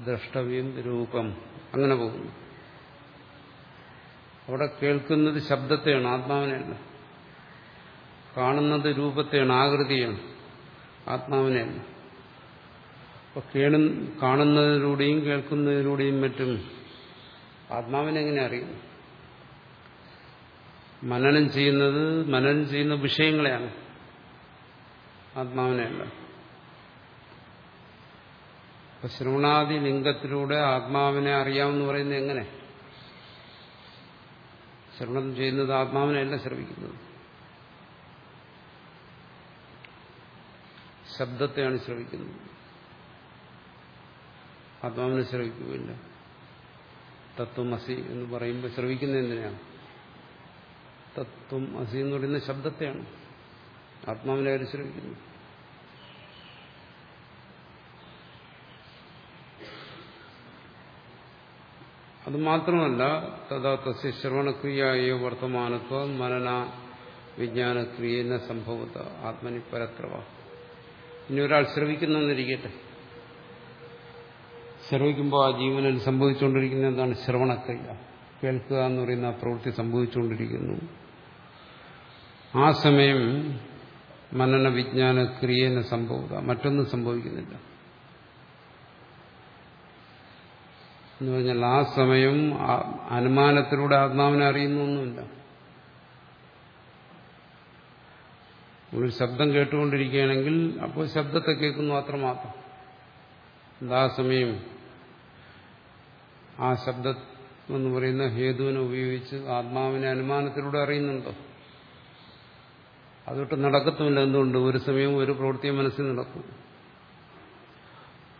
ദ്രഷ്ടവ്യം രൂപം അങ്ങനെ പോകുന്നു. അവിടെ കേൾക്കുന്നത് ശബ്ദത്തെയാണ് ആത്മാവിനെയല്ല. കാണുന്നത് രൂപത്തെയാണ് ആകൃതിയാണ് ആത്മാവിനെയല്ല. അപ്പൊ കേണു കാണുന്നതിലൂടെയും കേൾക്കുന്നതിലൂടെയും മറ്റും ആത്മാവിനെങ്ങനെ അറിയുന്നു? മനനം ചെയ്യുന്നത് മനനം ചെയ്യുന്ന വിഷയങ്ങളെയാണ് ആത്മാവിനെയല്ല. അപ്പൊ ശ്രവണാദി ലിംഗത്തിലൂടെ ആത്മാവിനെ അറിയാമെന്ന് പറയുന്നത് എങ്ങനെ? ശ്രവണം ചെയ്യുന്നത് ആത്മാവിനെയല്ല ശ്രവിക്കുന്നത്. ശബ്ദത്തെയാണ് ശ്രവിക്കുന്നത്. ആത്മാവിനെ ശ്രവിക്കുകയില്ല തത്വം അസി എന്ന് പറയുമ്പോൾ ശ്രവിക്കുന്നത് എന്തിനാണ്? തത്വം അസി എന്ന് പറയുന്ന ശബ്ദത്തെയാണ്. ആത്മാവിനെ അവർ അത് മാത്രമല്ല തഥാ തസ്യ ശ്രവണക്രിയയോ വർത്തമാനത്വ മനന വിജ്ഞാനക്രിയന സംഭവത്ത ആത്മനി പരത്രവ. ഇനി ഒരാൾ ശ്രവിക്കുന്നെന്നിരിക്കട്ടെ? ശ്രവിക്കുമ്പോൾ ആ ജീവനിൽ സംഭവിച്ചുകൊണ്ടിരിക്കുന്ന എന്താണ് ശ്രവണക്രിയ? കേൾക്കുക എന്ന് പറയുന്ന ആ പ്രവൃത്തി സംഭവിച്ചുകൊണ്ടിരിക്കുന്നു. ആ സമയം മനന വിജ്ഞാന ക്രിയേന സംഭവത മറ്റൊന്നും സംഭവിക്കുന്നില്ല. എന്ന് പറഞ്ഞാൽ ആ സമയം അനുമാനത്തിലൂടെ ആത്മാവിനെ അറിയുന്നൊന്നുമില്ല. നമ്മളൊരു ശബ്ദം കേട്ടുകൊണ്ടിരിക്കുകയാണെങ്കിൽ അപ്പോൾ ശബ്ദത്തെ കേൾക്കുന്നു അത്രമാത്രം. ആ സമയം? ആ ശബ്ദം എന്ന് പറയുന്ന ഹേതുവിനെ ഉപയോഗിച്ച് ആത്മാവിനെ അനുമാനത്തിലൂടെ അറിയുന്നുണ്ടോ? അതൊട്ട് നടക്കത്തുമില്ല. എന്തുകൊണ്ട്? ഒരു സമയം ഒരു പ്രവൃത്തിയും മനസ്സിൽ നടക്കും.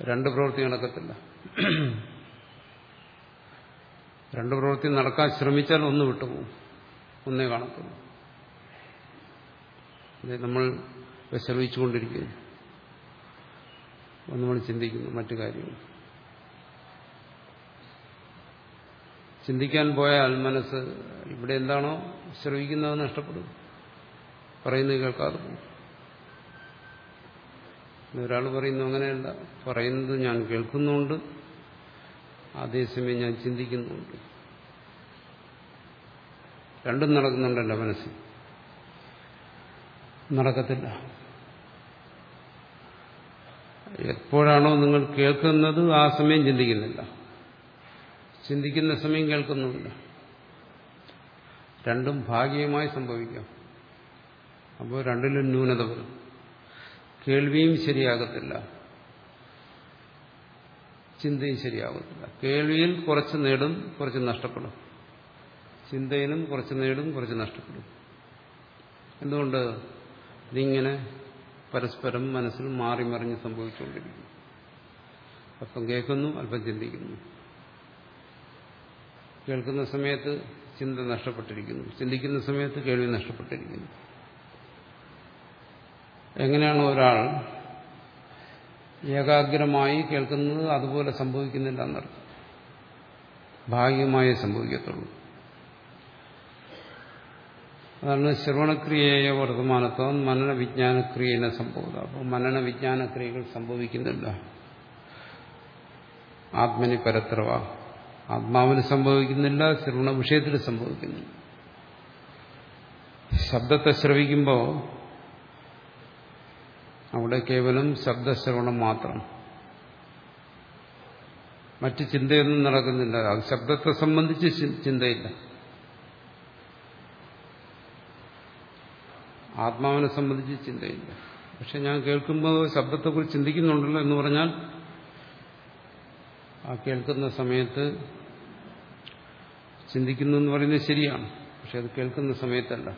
രണ്ട് പ്രവൃത്തി നടക്കത്തില്ല. രണ്ട് പ്രവൃത്തി നടക്കാൻ ശ്രമിച്ചാൽ ഒന്ന് വിട്ടുപോകും. ഒന്നേ കാണത്തുള്ളൂ. നമ്മൾ വിശ്രമിച്ചുകൊണ്ടിരിക്കുന്നു നമ്മൾ ചിന്തിക്കുന്നു മറ്റു കാര്യങ്ങൾ. ചിന്തിക്കാൻ പോയാൽ മനസ്സ് ഇവിടെ എന്താണോ ശ്രവിക്കുന്നത് നഷ്ടപ്പെടും പറയുന്നത് കേൾക്കാതെ പോകും ഒരാൾ പറയുന്നു അങ്ങനെയല്ല പറയുന്നത് ഞാൻ കേൾക്കുന്നുണ്ട്. അതേസമയം ഞാൻ ചിന്തിക്കുന്നുണ്ട്. രണ്ടും നടക്കുന്നുണ്ടല്ലോ മനസ്സിൽ. നടക്കത്തില്ല. എപ്പോഴാണോ നിങ്ങൾ കേൾക്കുന്നത് ആ സമയം ചിന്തിക്കുന്നില്ല. ചിന്തിക്കുന്ന സമയം കേൾക്കുന്നുമില്ല. രണ്ടും ഭാഗികമായി സംഭവിക്കാം. അപ്പോൾ രണ്ടിലും ന്യൂനത വരും. കേൾവിയും ശരിയാകത്തില്ല. ചിന്തയും ശരിയാകത്തില്ല കേൾവിയിൽ കുറച്ച് നേടും കുറച്ച് നഷ്ടപ്പെടും. ചിന്തയിലും കുറച്ച് നേടും കുറച്ച് നഷ്ടപ്പെടും. എന്തുകൊണ്ട്? ഇതിങ്ങനെ പരസ്പരം മനസ്സിൽ മാറി മറിഞ്ഞ് സംഭവിച്ചുകൊണ്ടിരിക്കുന്നു. അല്പം കേൾക്കുന്നു അല്പം ചിന്തിക്കുന്നു. കേൾക്കുന്ന സമയത്ത് ചിന്ത നഷ്ടപ്പെട്ടിരിക്കുന്നു. ചിന്തിക്കുന്ന സമയത്ത് കേൾവി നഷ്ടപ്പെട്ടിരിക്കുന്നു. എങ്ങനെയാണ് ഒരാൾ ഏകാഗ്രമായി കേൾക്കുന്നത് അതുപോലെ സംഭവിക്കുന്നില്ല എന്നർത്ഥം. ഭാഗികമായേ സംഭവിക്കത്തുള്ളൂ. അതാണ് ശ്രവണക്രിയയെ വർത്തമാനത്വം. മനന വിജ്ഞാനക്രിയനെ സംഭവത അപ്പോൾ മനന വിജ്ഞാനക്രിയകൾ സംഭവിക്കുന്നില്ല. ആത്മനി പരത്രവ. ആത്മാവിന് സംഭവിക്കുന്നില്ല ശ്രവണ വിഷയത്തിൽ സംഭവിക്കുന്നില്ല. ശബ്ദത്തെ ശ്രവിക്കുമ്പോൾ അവിടെ കേവലം ശബ്ദശ്രവണം മാത്രം. മറ്റ് ചിന്തയൊന്നും നടക്കുന്നില്ല. അത് ശബ്ദത്തെ സംബന്ധിച്ച് ചിന്തയില്ല. ആത്മാവിനെ സംബന്ധിച്ച് ചിന്തയില്ല. പക്ഷെ ഞാൻ കേൾക്കുമ്പോൾ ശബ്ദത്തെക്കുറിച്ച് ചിന്തിക്കുന്നുണ്ടല്ലോ എന്ന് പറഞ്ഞാൽ ആ കേൾക്കുന്ന സമയത്ത് ചിന്തിക്കുന്നു എന്ന് പറയുന്നത് ശരിയാണ്. പക്ഷെ അത് കേൾക്കുന്ന സമയത്തല്ല.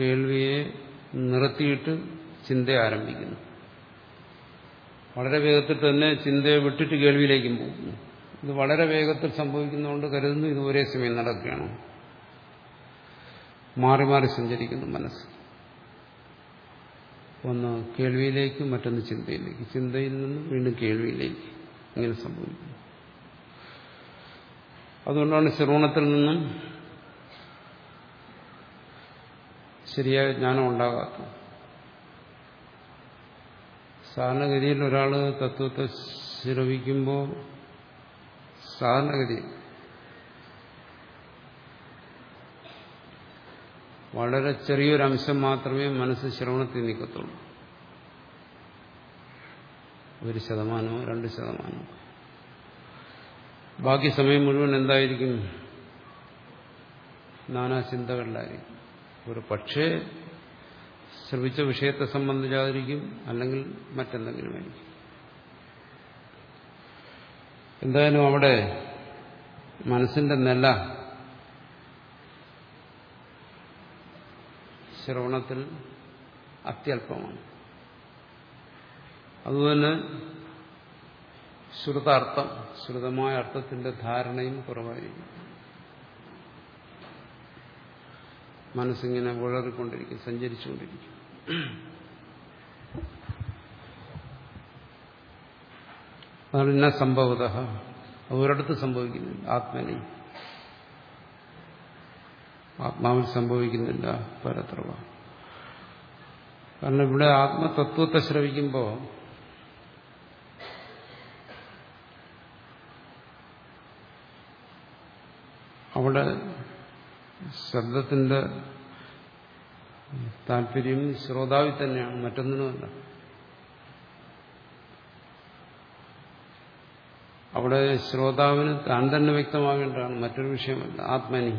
കേൾവിയെ നിർത്തിയിട്ട് ചിന്ത ആരംഭിക്കുന്നു. വളരെ വേഗത്തിൽ തന്നെ ചിന്തയെ വിട്ടിട്ട് കേൾവിയിലേക്കും പോകുന്നു. ഇത് വളരെ വേഗത്തിൽ സംഭവിക്കുന്നതുകൊണ്ട് കരുതുന്നു ഇത് ഒരേ സമയം നടക്കുകയാണ്. മാറി മാറി സഞ്ചരിക്കുന്നു മനസ്സ്. ഒന്ന് കേൾവിയിലേക്ക് മറ്റൊന്ന് ചിന്തയിലേക്ക്. ചിന്തയിൽ നിന്ന് വീണ്ടും കേൾവിയിലേക്ക് ഇങ്ങനെ സംഭവിക്കുന്നു. അതുകൊണ്ടാണ് ശ്രവണത്തിൽ നിന്നും ശരിയായ ജ്ഞാനം ഉണ്ടാകാത്ത. സാധാരണഗതിയിൽ ഒരാൾ തത്വത്തെ ശ്രവിക്കുമ്പോൾ സാധാരണഗതി വളരെ ചെറിയൊരംശം മാത്രമേ മനസ്സ് ശ്രവണത്തിൽ നിൽക്കത്തുള്ളൂ. ഒരു ശതമാനമോ രണ്ട് ശതമാനമോ. ബാക്കി സമയം മുഴുവൻ എന്തായിരിക്കും? നാനാ ചിന്തകളിലായിരിക്കും. ഒരു പക്ഷേ ശ്രമിച്ച വിഷയത്തെ സംബന്ധിച്ചായിരിക്കും അല്ലെങ്കിൽ മറ്റെന്തെങ്കിലും ആയിരിക്കും. എന്തായാലും അവിടെ മനസ്സിന്റെ നില ശ്രവണത്തിൽ അത്യല്പമാണ് അതുതന്നെ ശ്രുതാർത്ഥം ശ്രുതമായ അർത്ഥത്തിന്റെ ധാരണയും കുറവായിരിക്കും. മനസ്സിങ്ങനെ ഉഴറിക്കൊണ്ടിരിക്കും സഞ്ചരിച്ചുകൊണ്ടിരിക്കും. അതാണ് സംഭവത. ഒരിടത്ത് സംഭവിക്കുന്നില്ല ആത്മനി. ആത്മാവിൽ സംഭവിക്കുന്നില്ല പരത്രവ. കാരണം ഇവിടെ ആത്മതത്വത്തെ ശ്രവിക്കുമ്പോൾ അവിടെ ശബ്ദത്തിന്റെ താല്പര്യം ശ്രോതാവിൽ തന്നെയാണ് മറ്റൊന്നിനുമല്ല. അവിടെ ശ്രോതാവിന് താൻ തന്നെ വ്യക്തമാകേണ്ടതാണ് മറ്റൊരു വിഷയമല്ല ആത്മനി.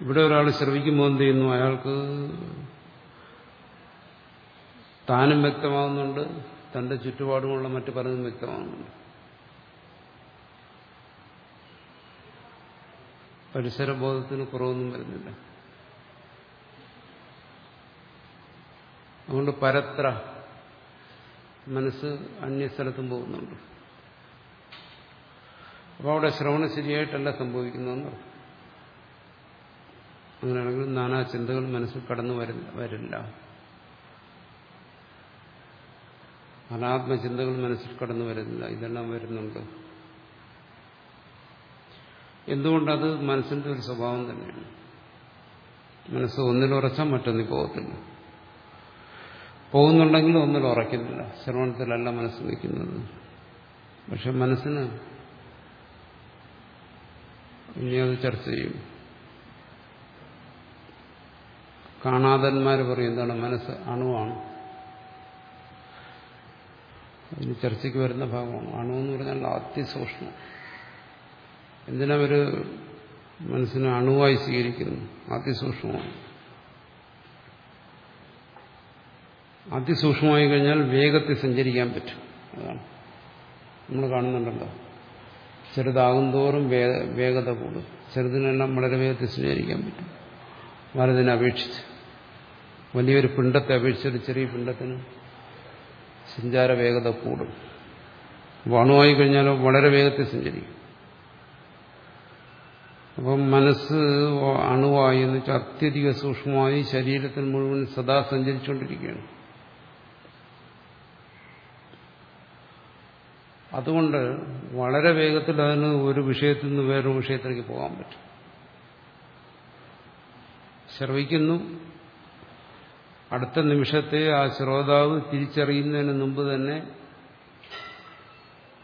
ഇവിടെ ഒരാൾ ശ്രവിക്കുമ്പോൾ എന്ത് ചെയ്യുന്നു? അയാൾക്ക് താനും വ്യക്തമാകുന്നുണ്ട് തന്റെ ചുറ്റുപാടുമുള്ള മറ്റു പലതും വ്യക്തമാകുന്നുണ്ട്. പരിസരബോധത്തിന് കുറവൊന്നും വരുന്നില്ല. അതുകൊണ്ട് പരത്ര മനസ്സ് അന്യസ്ഥലത്തും പോകുന്നുണ്ട്. അപ്പോൾ അവിടെ ശ്രവണ ശരിയായിട്ടല്ല സംഭവിക്കുന്നതെന്ന് അങ്ങനെയാണെങ്കിൽ നാനാ ചിന്തകൾ മനസ്സിൽ കടന്നു വരില്ല. അനാത്മചിന്തകൾ മനസ്സിൽ കടന്നു വരുന്നില്ല. ഇതെല്ലാം വരുന്നുണ്ട്. എന്തുകൊണ്ടത്? മനസ്സിന്റെ ഒരു സ്വഭാവം തന്നെയാണ്. മനസ്സ് ഒന്നിലുറച്ചാൽ മറ്റൊന്നിൽ പോകത്തില്ല. പോകുന്നുണ്ടെങ്കിൽ ഒന്നിൽ ഉറയ്ക്കുന്നില്ല. ശ്രവണത്തിലല്ല മനസ്സ് നിൽക്കുന്നത് പക്ഷെ മനസ്സിന് ഇനി അത് ചർച്ച ചെയ്യും. കാണാതന്മാർ പറയും എന്താണ് മനസ്സ്? അണുവാണ്. അതിന് ചർച്ചയ്ക്ക് വരുന്ന ഭാഗമാണ്. അണു എന്ന് പറഞ്ഞാൽ അതിസൂക്ഷ്മം എന്തിനവര് മനസ്സിനെ അണുവായി സ്വീകരിക്കുന്നു. അതിസൂക്ഷ്മമാണ് അതിസൂക്ഷ്മമായി കഴിഞ്ഞാൽ വേഗത്തിൽ സഞ്ചരിക്കാൻ പറ്റും. അതാണ്. നമ്മൾ കാണുന്നുണ്ടല്ലോ. ചെറുതാകും തോറും വേഗത കൂടും. ചെറുതിനെല്ലാം വളരെ വേഗത്തിൽ സഞ്ചരിക്കാൻ പറ്റും. വലുതിനെ അപേക്ഷിച്ച്. വലിയൊരു പിണ്ടത്തെ അപേക്ഷിച്ചൊരു ചെറിയ പിണ്ടത്തിന് സഞ്ചാര വേഗത കൂടും. അണുവായി കഴിഞ്ഞാലോ വളരെ വേഗത്തിൽ സഞ്ചരിക്കും. അപ്പം മനസ്സ് അണുവായി എന്ന് വെച്ചാൽ അത്യധിക സൂക്ഷ്മമായി ശരീരത്തിൽ മുഴുവൻ സദാ സഞ്ചരിച്ചുകൊണ്ടിരിക്കുകയാണ്. അതുകൊണ്ട് വളരെ വേഗത്തിൽ അതിന് ഒരു വിഷയത്തിൽ നിന്ന് വേറൊരു വിഷയത്തിലേക്ക് പോകാൻ പറ്റും. ശ്രവിക്കുന്നു. അടുത്ത നിമിഷത്തെ ആ ശ്രോതാവ് തിരിച്ചറിയുന്നതിന് മുമ്പ് തന്നെ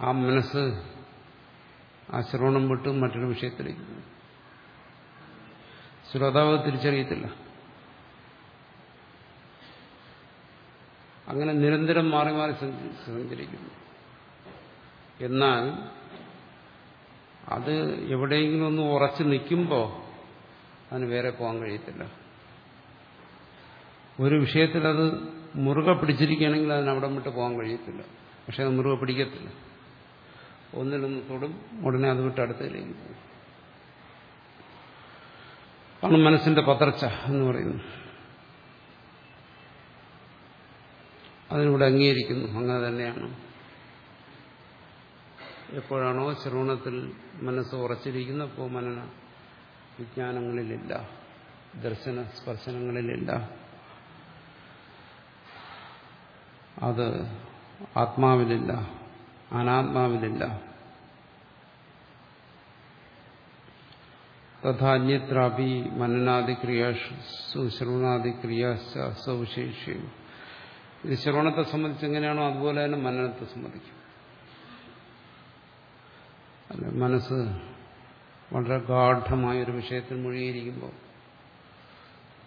ആ മനസ്സ് ആ ശ്രവണം വിട്ട് മറ്റൊരു വിഷയത്തിലേക്ക് പോകും. ശ്രോതാവ് തിരിച്ചറിയത്തില്ല. അങ്ങനെ നിരന്തരം മാറി മാറി സഞ്ചരിക്കുന്നു. എന്നാൽ അത് എവിടെയെങ്കിലും ഒന്ന് ഉറച്ചു നിൽക്കുമ്പോൾ അതിന് വേറെ പോകാൻ കഴിയത്തില്ല. ഒരു വിഷയത്തിൽ അത് മുറുകെ പിടിച്ചിരിക്കുകയാണെങ്കിൽ അതിന് അവിടെ വിട്ട് പോകാൻ കഴിയത്തില്ല. പക്ഷെ അത് മുറുകെ പിടിക്കത്തില്ല. ഒന്നിലൊന്ന് തൊടും ഉടനെ അത് വിട്ട് അടുത്തേക്ക് പോകും. ആണ് മനസ്സിന്റെ പതർച്ച എന്ന് പറയുന്നു അതിനിവിടെ അംഗീകരിക്കുന്നു. അങ്ങനെ തന്നെയാണ്. എപ്പോഴാണോ ശ്രവണത്തിൽ മനസ്സ് ഉറച്ചിരിക്കുന്ന അപ്പോൾ മനന വിജ്ഞാനങ്ങളിലില്ല. ദർശന സ്പർശനങ്ങളിലില്ല. അത് ആത്മാവിലില്ല. അനാത്മാവിലില്ല. തഥാ അന്യത്രാപി മനനാദിക്രിയാസു ശ്രവണാദിക്രിയാശ്ച സവിശേഷ്യം ഇത് ശ്രവണത്തെ സംബന്ധിച്ച് എങ്ങനെയാണോ അതുപോലെ തന്നെ മനനത്തെ സംബന്ധിക്കും. അല്ല മനസ്സ് വളരെ ഗാഠമായ ഒരു വിഷയത്തിൽ മുഴുകിയിരിക്കുമ്പോൾ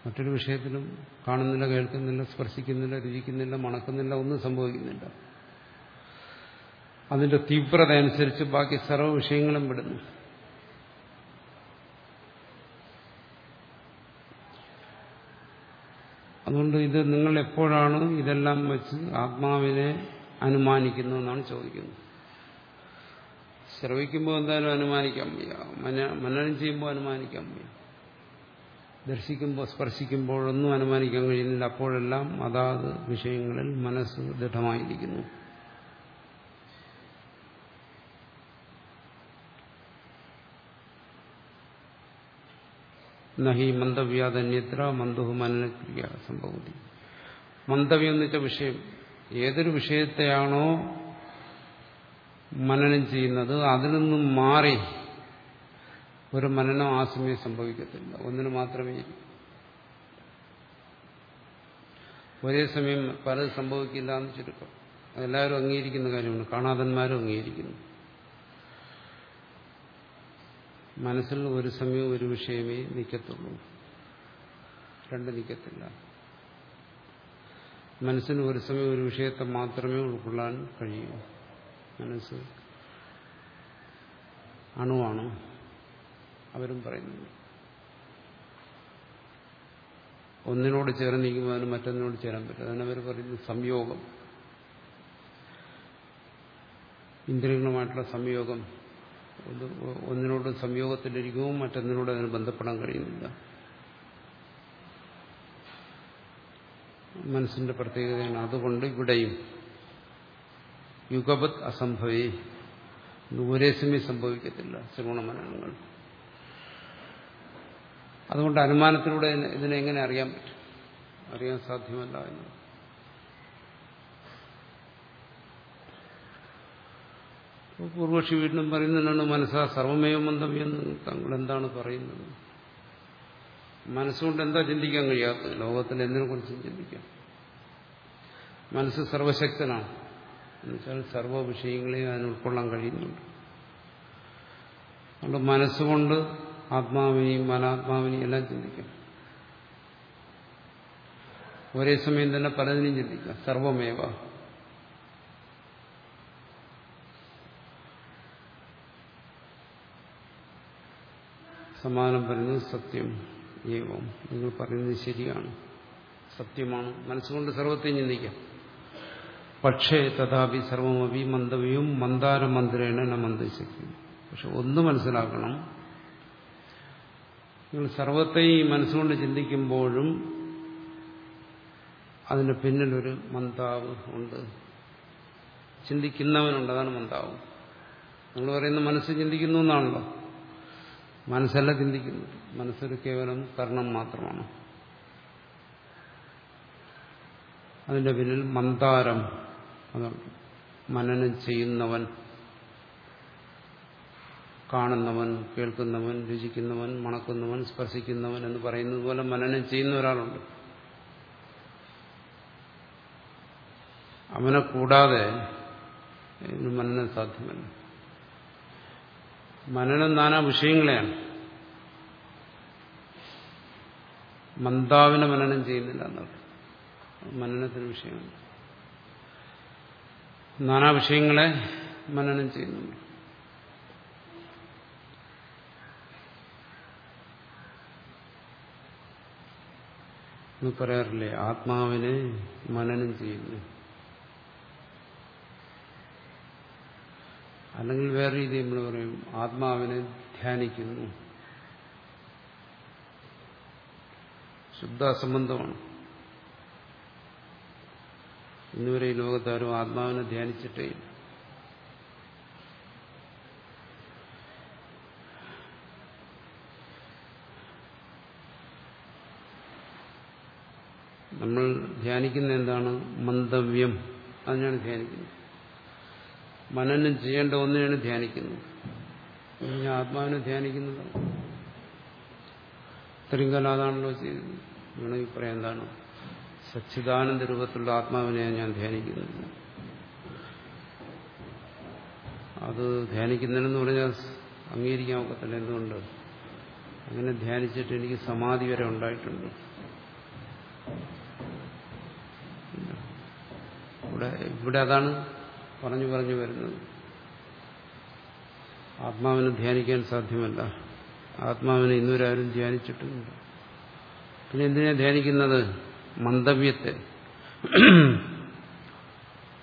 മറ്റൊരു വിഷയത്തിലും കാണുന്നില്ല കേൾക്കുന്നില്ല സ്പർശിക്കുന്നില്ല രുചിക്കുന്നില്ല മണക്കുന്നില്ല ഒന്നും സംഭവിക്കുന്നില്ല. അതിന്റെ തീവ്രത അനുസരിച്ച് ബാക്കി സർവ വിഷയങ്ങളും വിടുന്നു. അതുകൊണ്ട് ഇത് നിങ്ങൾ എപ്പോഴാണ് ഇതെല്ലാം വെച്ച് ആത്മാവിനെ അനുമാനിക്കുന്നതെന്നാണ് ചോദിക്കുന്നത്. ശ്രവിക്കുമ്പോൾ എന്തായാലും അനുമാനിക്കാൻ വയ്യ. മനനം ചെയ്യുമ്പോൾ അനുമാനിക്കാൻ വയ്യ. ദർശിക്കുമ്പോൾ സ്പർശിക്കുമ്പോഴൊന്നും അനുമാനിക്കാൻ കഴിയുന്നില്ല. അപ്പോഴെല്ലാം അതാത് വിഷയങ്ങളിൽ മനസ്സ് ദൃഢമായിരിക്കുന്നു. നഹി മന്ദവ്യാതന്യത്ര മന്ദുഹു മനനക്രിയ സംഭവതി. മന്ദവ്യം എന്ന് വെച്ച വിഷയം. ഏതൊരു വിഷയത്തെയാണോ മനനം ചെയ്യുന്നത് അതിൽ നിന്നും മാറി ഒരു മനനം ആ സമയം സംഭവിക്കത്തില്ല. ഒന്നിന് മാത്രമേ. ഒരേ സമയം പലത് സംഭവിക്കില്ല എന്ന് ചുരുക്കം. അതെല്ലാവരും അംഗീകരിക്കുന്ന കാര്യമാണ്. കാണാതന്മാരും അംഗീകരിക്കുന്നു. മനസ്സിൽ ഒരു സമയം ഒരു വിഷയമേ നിൽക്കത്തുള്ളൂ. രണ്ട് നിൽക്കത്തില്ല. മനസ്സിന് ഒരു സമയം ഒരു വിഷയത്തെ മാത്രമേ ഉൾക്കൊള്ളാൻ കഴിയൂ. മനസ്സ് അണുവാണ്. അവരും പറയുന്നു ഒന്നിനോട് ചേർന്ന് നിൽക്കുമ്പോൾ അതിന് മറ്റൊന്നിനോട് ചേരാൻ പറ്റും അതിനവർ പറയുന്നത് സംയോഗം. ഇന്ദ്രിയങ്ങളുമായിട്ടുള്ള സംയോഗം ഒന്ന് ഒന്നിനോട് സംയോഗത്തിലിരിക്കും മറ്റൊന്നിനോട് അതിന് ബന്ധപ്പെടാൻ കഴിയുന്നില്ല. മനസ്സിന്റെ പ്രത്യേകതയാണ് അതുകൊണ്ട് ഇവിടെയും യുഗപത് അസംഭവി ദൂരേസമി സംഭവിക്കത്തില്ല ശ്രവണമനങ്ങൾ അതുകൊണ്ട് അനുമാനത്തിലൂടെ ഇതിനെ- ഇതിനെ എങ്ങനെ അറിയാൻ പറ്റും? അറിയാൻ സാധ്യമല്ല എന്ന്. പൂർവക്ഷി വീണ്ടും പറയുന്നതിനാണ് മനസ്സാ സർവമേവ എന്ന് താങ്കൾ എന്താണ് പറയുന്നത്? മനസ്സുകൊണ്ട് എന്താ ചിന്തിക്കാൻ കഴിയാത്ത? ലോകത്തിൽ എന്തിനെ കുറിച്ചും ചിന്തിക്കാം? മനസ്സ് സർവശക്തനാണ്. എന്നുവെച്ചാൽ സർവ വിഷയങ്ങളെയും അതിന് ഉൾക്കൊള്ളാൻ കഴിയുന്നുണ്ട്. അതുകൊണ്ട് മനസ്സുകൊണ്ട് ആത്മാവിനെയും അനാത്മാവിനെയും എല്ലാം ചിന്തിക്കാം. ഒരേ സമയം തന്നെ പലതിനെയും ചിന്തിക്കാം. സർവമേവ. സമാനം പറയുന്നത് സത്യം ഏവം. നിങ്ങൾ പറയുന്നത് ശരിയാണ്. സത്യമാണ്. മനസ്സുകൊണ്ട് സർവത്തെ ചിന്തിക്കാം. പക്ഷേ തഥാപി സർവമപി മന്ദവ്യവും മന്ദാരമന്ത്രേണ ന മന്ദശക്തി പക്ഷെ ഒന്ന് മനസ്സിലാക്കണം. നിങ്ങൾ സർവത്തെ ഈ മനസ്സുകൊണ്ട് ചിന്തിക്കുമ്പോഴും അതിന് പിന്നിലൊരു മന്ദാവ് ഉണ്ട്. ചിന്തിക്കുന്നവനുണ്ട്. അതാണ് മന്ദാവ്. നിങ്ങൾ പറയുന്ന മനസ്സ് ചിന്തിക്കുന്നു എന്നാണല്ലോ. മനസ്സല്ല ചിന്തിക്കുന്നത് മനസ്സൊരു കേവലം കർണം മാത്രമാണ്. അതിന്റെ പിന്നിൽ മന്ദാരം മനനം ചെയ്യുന്നവൻ കാണുന്നവൻ കേൾക്കുന്നവൻ രുചിക്കുന്നവൻ മണക്കുന്നവൻ സ്പർശിക്കുന്നവൻ എന്ന് പറയുന്നത് പോലെ മനനം ചെയ്യുന്ന ഒരാളുണ്ട്. അവനെ കൂടാതെ മനനം സാധ്യമല്ല. മനനം നാനാ വിഷയങ്ങളെയാണ്. മന്ദാവിനെ മനനം ചെയ്യുന്നില്ല എന്നർത്ഥം മനനത്തിന് വിഷയമുണ്ട് നാനാ വിഷയങ്ങളെ മനനം ചെയ്യുന്നുണ്ട്. എന്ന് പറയാറില്ലേ ആത്മാവിനെ മനനം ചെയ്യുന്നു. അല്ലെങ്കിൽ വേറെ രീതി നമ്മൾ പറയും ആത്മാവിനെ ധ്യാനിക്കുന്നു. ശുദ്ധാസംബന്ധമാണ്. ഇന്നുവരെ ഈ ലോകത്താരും ആത്മാവിനെ ധ്യാനിച്ചിട്ടേ നമ്മൾ ധ്യാനിക്കുന്ന എന്താണ്? മന്ദവ്യം. അതിനാണ് ധ്യാനിക്കുന്നത്. മനനം ചെയ്യേണ്ട ഒന്നിനാണ് ധ്യാനിക്കുന്നത്. ഞാൻ ആത്മാവിനെ ധ്യാനിക്കുന്നത് ഇത്രയും കാലം അതാണല്ലോ വേണമെങ്കിൽ പറയാം എന്താണ്? സച്ചിദാനന്ദ രൂപത്തിലുള്ള ആത്മാവിനെ ഞാൻ ധ്യാനിക്കുന്നത് അത് ധ്യാനിക്കുന്നതെന്ന് പറഞ്ഞാൽ അംഗീകരിക്കാൻ ഒക്കത്തില്ല എന്തുകൊണ്ട്? അങ്ങനെ ധ്യാനിച്ചിട്ട് എനിക്ക് സമാധി വരെ ഉണ്ടായിട്ടുണ്ട്. ഇവിടെ ഇവിടെ അതാണ് പറഞ്ഞു പറഞ്ഞു വരുന്നത്. ആത്മാവിനെ ധ്യാനിക്കാൻ സാധ്യമല്ല. ആത്മാവിനെ ഇന്നുവരാരും ധ്യാനിച്ചിട്ടുമില്ല. പിന്നെ എന്തിനാ ധ്യാനിക്കുന്നത്? മന്ദവ്യത്തെ.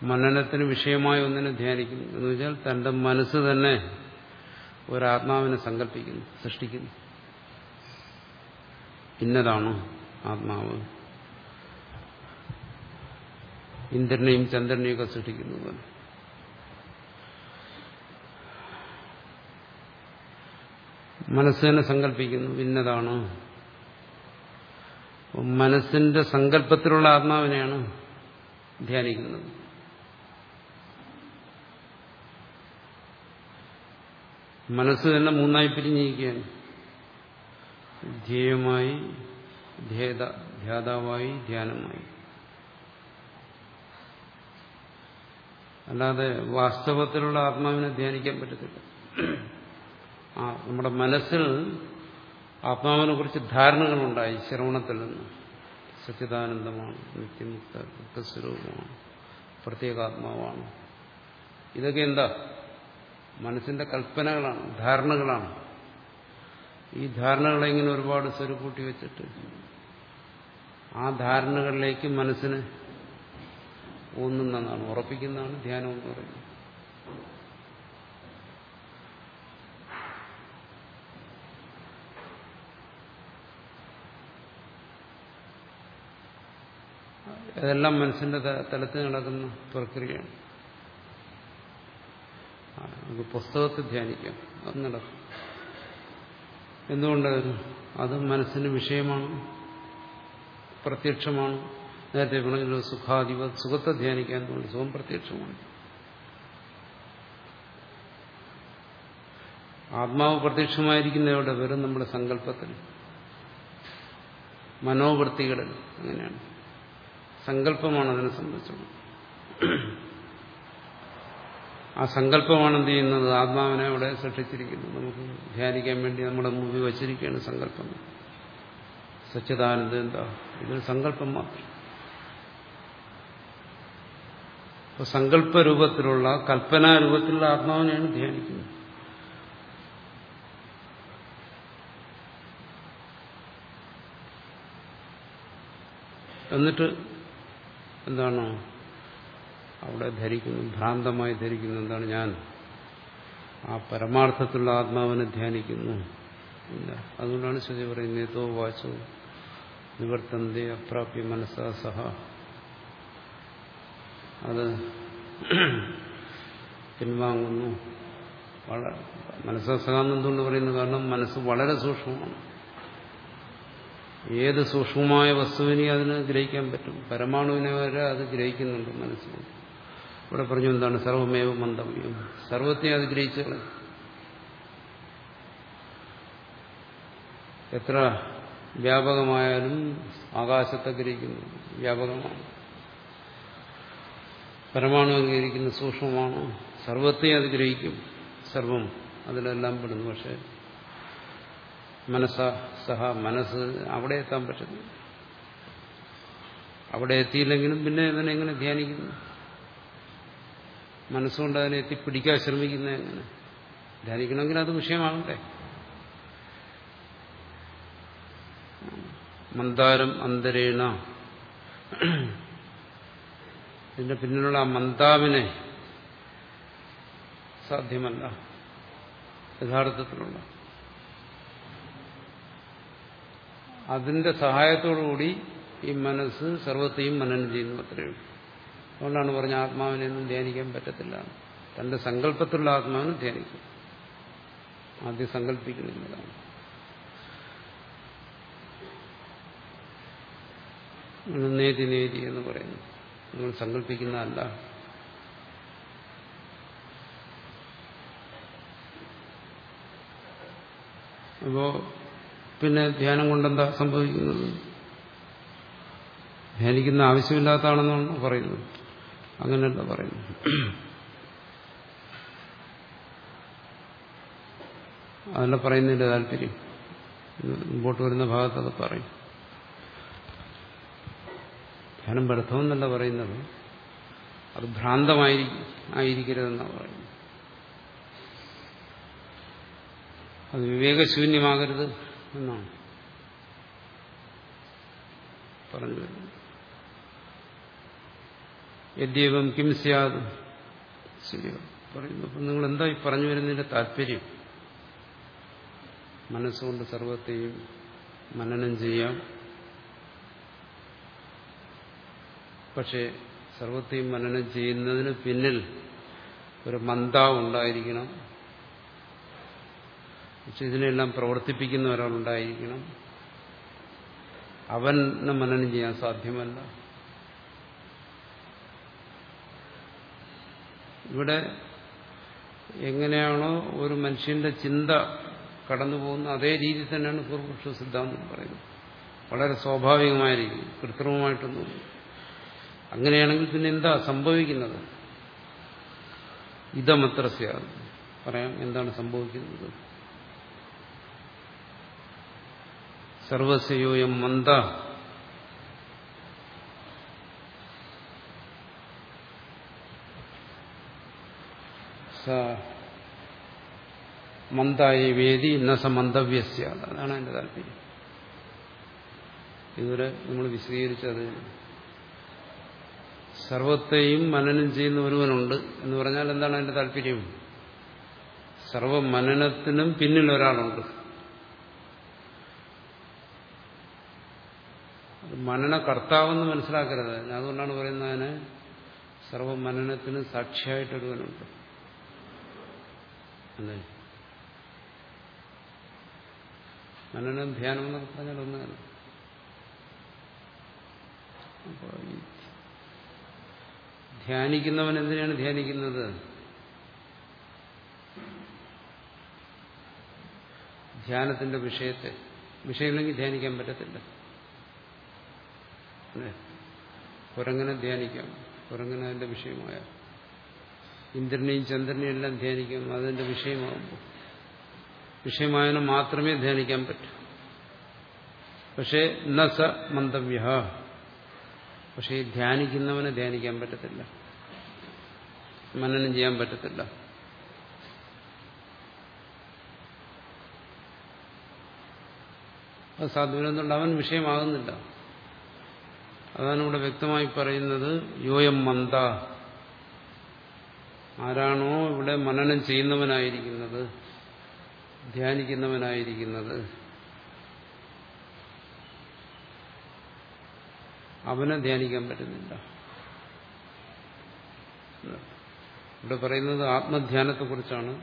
മനനത്തിന് വിഷയമായ ഒന്നിനെ ധ്യാനിക്കുന്നു. എന്ന് വെച്ചാൽ തന്റെ മനസ്സ് തന്നെ ഒരാത്മാവിനെ സങ്കല്പിക്കുന്നു സൃഷ്ടിക്കുന്നു. ഇന്നതാണ് ആത്മാവ്? ഇന്ദ്രനെയും ചന്ദ്രനെയും ഒക്കെ സൃഷ്ടിക്കുന്നത് പോലെ. മനസ്സ് തന്നെ സങ്കല്പിക്കുന്നു. ഇന്നതാണ്? മനസ്സിന്റെ സങ്കല്പത്തിലുള്ള ആത്മാവിനെയാണ് ധ്യാനിക്കുന്നത്. മനസ്സ് തന്നെ മൂന്നായി പിരിഞ്ഞിരിക്കുകയാണ്. ധ്യേയമായി ധ്യേത ധ്യാതാവായി ധ്യാനമായി അല്ലാതെ വാസ്തവത്തിലുള്ള ആത്മാവിനെ ധ്യാനിക്കാൻ പറ്റത്തില്ല. ആ നമ്മുടെ മനസ്സിൽ ആത്മാവിനെ കുറിച്ച് ധാരണകളുണ്ടായി ശ്രവണത്തിൽ നിന്ന്. സച്ചിദാനന്ദമാണ് നിത്യമുക്ത മുക്തസ്വരൂപമാണ് പ്രത്യേകാത്മാവാണ്. ഇതൊക്കെ എന്താ? മനസ്സിന്റെ കൽപ്പനകളാണ് ധാരണകളാണ്. ഈ ധാരണകളെ ഇങ്ങനെ ഒരുപാട് സ്വരുക്കൂട്ടി വെച്ചിട്ട് ആ ധാരണകളിലേക്ക് മനസ്സിന് ഊന്നുന്നതാണ് ഉറപ്പിക്കുന്നതാണ് ധ്യാനം എന്ന് പറയുന്നത്. ഇതെല്ലാം മനസ്സിന്റെ തലത്തിൽ നടക്കുന്ന പ്രക്രിയയാണ്. നമുക്ക് പുസ്തകത്തെ ധ്യാനിക്കാം. അത് നടക്കും. എന്തുകൊണ്ട്? അത് മനസ്സിന് വിഷയമാണ്. പ്രത്യക്ഷമാണ്. നേരത്തെ പറഞ്ഞല്ലോ സുഖാധിപ സുഖത്തെ ധ്യാനിക്കാൻ തോന്നുന്നു. സുഖം പ്രത്യക്ഷമാണ്. ആത്മാവ് പ്രത്യക്ഷമായിരിക്കുന്ന എവിടെ? വരും നമ്മുടെ സങ്കല്പത്തിൽ. മനോവൃത്തികളിൽ. അങ്ങനെയാണ്. സങ്കല്പമാണ് അതിനെ സംബന്ധിച്ചുള്ളത് ആ സങ്കല്പമാണ് എന്ത് ചെയ്യുന്നത്? ആത്മാവിനെ അവിടെ സൃഷ്ടിച്ചിരിക്കുന്നു നമുക്ക് ധ്യാനിക്കാൻ വേണ്ടി നമ്മുടെ മുമ്പിൽ വച്ചിരിക്കുകയാണ് സങ്കല്പം. സച്ചിദാനന്ദ എന്താ? ഇതൊരു സങ്കല്പം മാത്രം. അപ്പൊ സങ്കല്പരൂപത്തിലുള്ള കൽപ്പനാരൂപത്തിലുള്ള ആത്മാവിനെയാണ് ധ്യാനിക്കുന്നത്. എന്നിട്ട് എന്താണ്? അവിടെ ധരിക്കുന്നു ഭ്രാന്തമായി ധരിക്കുന്നു. എന്താണ് ഞാൻ? ആ പരമാർത്ഥത്തിലുള്ള ആത്മാവിനെ ധ്യാനിക്കുന്നു. അതുകൊണ്ടാണ് ശ്രുതി പറയുന്നത് ഏതോ വാച്ചു നിവർത്തന്തി അപ്രാപ്യ മനസ്സാ സഹ. അത് പിൻവാങ്ങുന്നു. മനസ്സാ സഹ എന്നെന്തുകൊണ്ട് പറയുന്നു കാരണം മനസ്സ് വളരെ സൂക്ഷ്മമാണ്. ഏത് സൂക്ഷ്മമായ വസ്തുവിനെ അതിന് ഗ്രഹിക്കാൻ പറ്റും? പരമാണുവിനെ വരെ അത് ഗ്രഹിക്കുന്നുണ്ട് മനസ്സിൽ. ഇവിടെ പറഞ്ഞു എന്താണ്? സർവമേവ മന്ദവ്യം സർവത്തെ അത് ഗ്രഹിച്ചു എത്ര വ്യാപകമായാലും ആകാശത്തെ ഗ്രഹിക്കുന്നു. വ്യാപകമാണ്. പരമാണു ഗ്രഹിക്കുന്ന സൂക്ഷ്മമാണ്. സർവത്തെ അത് ഗ്രഹിക്കും. സർവം അതിലെല്ലാം പെടുന്നു. പക്ഷെ മനസ്സ സഹ മനസ്സ് അവിടെ എത്താൻ പറ്റുന്നു അവിടെ എത്തിയില്ലെങ്കിലും പിന്നെ അതിനെ എങ്ങനെ ധ്യാനിക്കുന്നു? മനസ്സുകൊണ്ട് അതിനെ എത്തിപ്പിടിക്കാൻ ശ്രമിക്കുന്നത് എങ്ങനെ? ധ്യാനിക്കണമെങ്കിൽ അത് വിഷയമാകട്ടെ. മന്ദാരം അന്തരേണ. ഇതിന്റെ പിന്നിലുള്ള ആ മന്ദാവിനെ സാധ്യമല്ല. യഥാർത്ഥത്തിലുള്ള അതിന്റെ സഹായത്തോടുകൂടി ഈ മനസ്സ് സർവത്തെയും മനനം ചെയ്യുന്നു അത്രയേ ഉള്ളൂ. അതുകൊണ്ടാണ് പറഞ്ഞ ആത്മാവിനെയൊന്നും ധ്യാനിക്കാൻ പറ്റത്തില്ല. തന്റെ സങ്കല്പത്തിലുള്ള ആത്മാവിനെ ധ്യാനിക്കും. ആദ്യം സങ്കല്പിക്കുന്നില്ലതാണ്. നേതി നേതി എന്ന് പറയുന്നു. നിങ്ങൾ സങ്കല്പിക്കുന്നതല്ല. അപ്പോ പിന്നെ ധ്യാനം കൊണ്ടെന്താ സംഭവിക്കുന്നത്? ധ്യാനിക്കുന്ന ആവശ്യമില്ലാത്തതാണെന്നാണ് പറയുന്നത്. അങ്ങനെയല്ല പറയുന്നു അതല്ല പറയുന്നതിന്റെ താല്പര്യം. മുമ്പോട്ട് വരുന്ന ഭാഗത്തൊക്കെ പറയും. ധ്യാനം വ്യർത്ഥമെന്നല്ല പറയുന്നത്. അത് ഭ്രാന്തമായി ആയിരിക്കരുതെന്നാണ് പറയുന്നത്. അത് വിവേകശൂന്യമാകരുത്. എന്നാണ് പറഞ്ഞു വരുന്നത് യദ്യവം കിം സ്യാദ്? പറയുന്നു. അപ്പം നിങ്ങൾ എന്താ ഈ പറഞ്ഞു വരുന്നതിന്റെ താല്പര്യം? മനസ്സുകൊണ്ട് സർവത്തെയും മനനം ചെയ്യാം. പക്ഷേ സർവത്തെയും മനനം ചെയ്യുന്നതിന് പിന്നിൽ ഒരു മന്ദ ഉണ്ടായിരിക്കണം പക്ഷെ ഇതിനെല്ലാം പ്രവർത്തിപ്പിക്കുന്ന ഒരാളുണ്ടായിരിക്കണം. അവനെ മനനം ചെയ്യാൻ സാധ്യമല്ല. ഇവിടെ എങ്ങനെയാണോ ഒരു മനുഷ്യന്റെ ചിന്ത കടന്നു പോകുന്ന അതേ രീതി തന്നെയാണ് പൂർവപക്ഷ സിദ്ധാന്തം പറയുന്നത്. വളരെ സ്വാഭാവികമായ രീതി കൃത്രിമമായിട്ടൊന്നും അങ്ങനെയാണെങ്കിൽ പിന്നെ എന്താ സംഭവിക്കുന്നത്? ഇതമത്രസ്യ പറയാം എന്താണ് സംഭവിക്കുന്നത്? സർവസ്യോയം മന്ദ. മന്ദായി വേദി ഇന്ന സമന്തവ്യസ്യ അതാണ് എന്റെ താല്പര്യം. ഇതുവരെ നമ്മൾ വിശദീകരിച്ചത് സർവത്തെയും മനനം ചെയ്യുന്ന ഒരുവനുണ്ട് എന്ന് പറഞ്ഞാൽ എന്താണ് അതിന്റെ താല്പര്യം? സർവമനനത്തിനും പിന്നിൽ ഒരാളുണ്ട്. മനനകർത്താവെന്ന് മനസ്സിലാക്കരുത്. അതുകൊണ്ടാണ് പറയുന്നത് അതിന് സർവമനനത്തിന് സാക്ഷിയായിട്ടൊരുവനുണ്ട്. അല്ലേ? മനനം ധ്യാനം എന്നൊക്കെ പറഞ്ഞാൽ ഒന്നാണ് ധ്യാനിക്കുന്നവൻ എന്തിനാണ് ധ്യാനിക്കുന്നത്? ധ്യാനത്തിന്റെ വിഷയത്തെ. വിഷയമില്ലെങ്കിൽ ധ്യാനിക്കാൻ പറ്റത്തില്ല. കുരങ്ങനെ ധ്യാനിക്കാം കുരങ്ങനെ അതിന്റെ വിഷയമായ ഇന്ദ്രനെയും ചന്ദ്രനെയും എല്ലാം ധ്യാനിക്കാം അതിന്റെ വിഷയമാകുമ്പോൾ വിഷയമായതിനെ മാത്രമേ ധ്യാനിക്കാൻ പറ്റൂ. പക്ഷേ ന സ മന്തവ്യ പക്ഷേ ഈ ധ്യാനിക്കുന്നവനെ ധ്യാനിക്കാൻ പറ്റത്തില്ല. മനനം ചെയ്യാൻ പറ്റത്തില്ല. അത് സാധ്യമെന്നുണ്ട് അവൻ വിഷയമാകുന്നില്ല. അതാണ് ഇവിടെ വ്യക്തമായി പറയുന്നത് യോയം മന്ദ. ആരാണോ ഇവിടെ മനനം ചെയ്യുന്നവനായിരിക്കുന്നത് ധ്യാനിക്കുന്നവനായിരിക്കുന്നത്. അവനെ ധ്യാനിക്കാൻ പറ്റുന്നില്ല. ഇവിടെ പറയുന്നത് ആത്മധ്യാനത്തെക്കുറിച്ചാണ്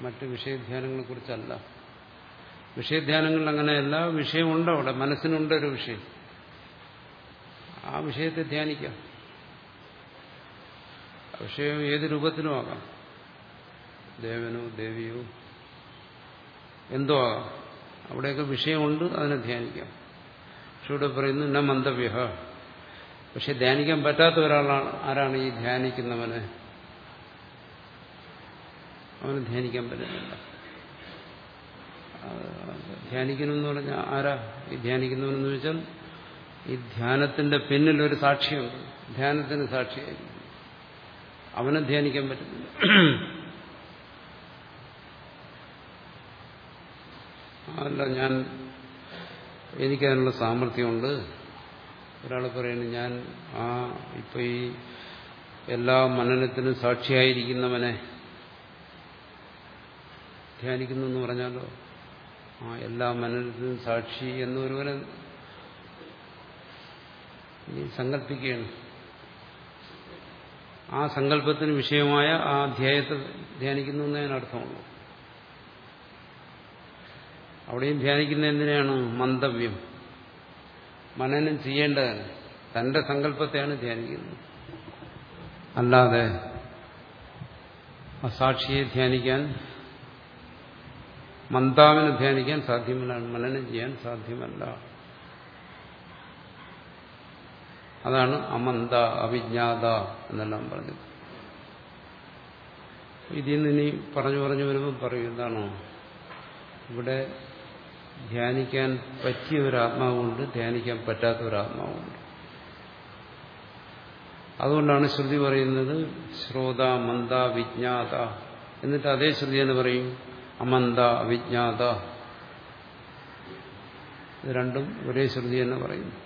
മറ്റ് വിഷയധ്യാനങ്ങളെക്കുറിച്ചല്ല. വിഷയധ്യാനങ്ങളിൽ അങ്ങനെയല്ല വിഷയമുണ്ട് അവിടെ മനസ്സിനുണ്ട് ഒരു വിഷയം. ആ വിഷയത്തെ ധ്യാനിക്കാം. വിഷയം ഏത് രൂപത്തിലും ആകാം. ദേവനോ ദേവിയോ എന്തോ ആകാം. അവിടെയൊക്കെ വിഷയമുണ്ട് അതിനെ ധ്യാനിക്കാം. പക്ഷെ ഇവിടെ പറയുന്നു ന മന്തവ്യ പക്ഷെ ധ്യാനിക്കാൻ പറ്റാത്ത ഒരാളാണ് ആരാണ് ഈ ധ്യാനിക്കുന്നവന്? അവന് ധ്യാനിക്കാൻ പറ്റുന്നില്ല. ധ്യാനിക്കണമെന്ന് പറഞ്ഞാൽ ആരാ ഈ ധ്യാനിക്കുന്നവനെന്ന് വെച്ചാൽ ഈ ധ്യാനത്തിന്റെ പിന്നിൽ ഒരു സാക്ഷിയുണ്ട്. ധ്യാനത്തിന് സാക്ഷിയായിരിക്കും. അവനെ ധ്യാനിക്കാൻ പറ്റുന്നില്ല. അല്ല ഞാൻ എനിക്കതിനുള്ള സാമർഥ്യമുണ്ട്. ഒരാൾ പറയുന്നു ഞാൻ ആ ഇപ്പൊ ഈ എല്ലാ മനനത്തിനും സാക്ഷിയായിരിക്കുന്നവനെ ധ്യാനിക്കുന്നു എന്ന് പറഞ്ഞാലോ? ആ എല്ലാ മനനത്തിനും സാക്ഷി എന്നൊരുവനെ സങ്കല്പിക്കുകയാണ്. ആ സങ്കല്പത്തിന് വിഷയമായ ആ അധ്യായത്തെ ധ്യാനിക്കുന്നു എന്നതിനർത്ഥമുള്ളൂ അവിടെയും ധ്യാനിക്കുന്ന എന്തിനാണ്? മന്തവ്യം മനനം ചെയ്യേണ്ടതാണ് തന്റെ സങ്കല്പത്തെയാണ് ധ്യാനിക്കുന്നത്. അല്ലാതെ സാക്ഷിയെ ധ്യാനിക്കാൻ മന്താവിനെ ധ്യാനിക്കാൻ സാധ്യമല്ല. മനനം ചെയ്യാൻ സാധ്യമല്ല. അതാണ് അമന്ത അവിജ്ഞാത എന്നെല്ലാം പറഞ്ഞത്. ഇതിൽ നിന്ന് ഇനി പറഞ്ഞു പറഞ്ഞു വരുമ്പോൾ പറയും എന്താണോ ഇവിടെ ധ്യാനിക്കാൻ പറ്റിയ ഒരു ആത്മാവുണ്ട് ധ്യാനിക്കാൻ പറ്റാത്ത ഒരു ആത്മാവുണ്ട് അതുകൊണ്ടാണ് ശ്രുതി പറയുന്നത് ശ്രോത മന്ദ വിജ്ഞാത. എന്നിട്ട് അതേ ശ്രുതി എന്ന് പറയും അമന്ത അവിജ്ഞാത. ഇത് രണ്ടും ഒരേ ശ്രുതി എന്ന് പറയുന്നു.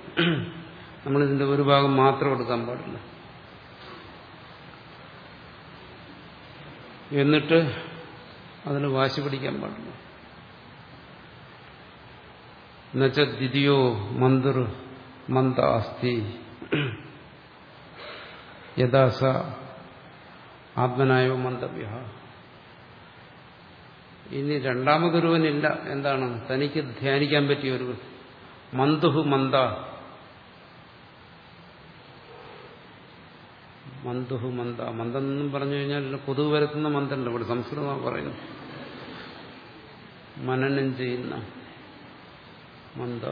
നമ്മളിതിന്റെ ഒരു ഭാഗം മാത്രം എടുക്കാൻ പാടില്ല. എന്നിട്ട് അതിന് വാശി പിടിക്കാൻ പാടില്ല. എന്നുവെച്ച ദ്വിതിയോ മന്ദിർ മന്ദ അസ്ഥി യഥാസ ആത്മനായോ മന്തവ്യ ഇനി രണ്ടാമതൊരുവനില്ല. എന്താണ്? തനിക്ക് ധ്യാനിക്കാൻ പറ്റിയ ഒരു മന്ദുഹു മന്ദ മന്ദുഹു മന്ദ. മന്ദെന്നും പറഞ്ഞു കഴിഞ്ഞാൽ കൊതുക് വരുത്തുന്ന ഇവിടെ സംസ്കൃതമാണ് പറയുന്നത്. മനനം ചെയ്യുന്ന മന്ദ.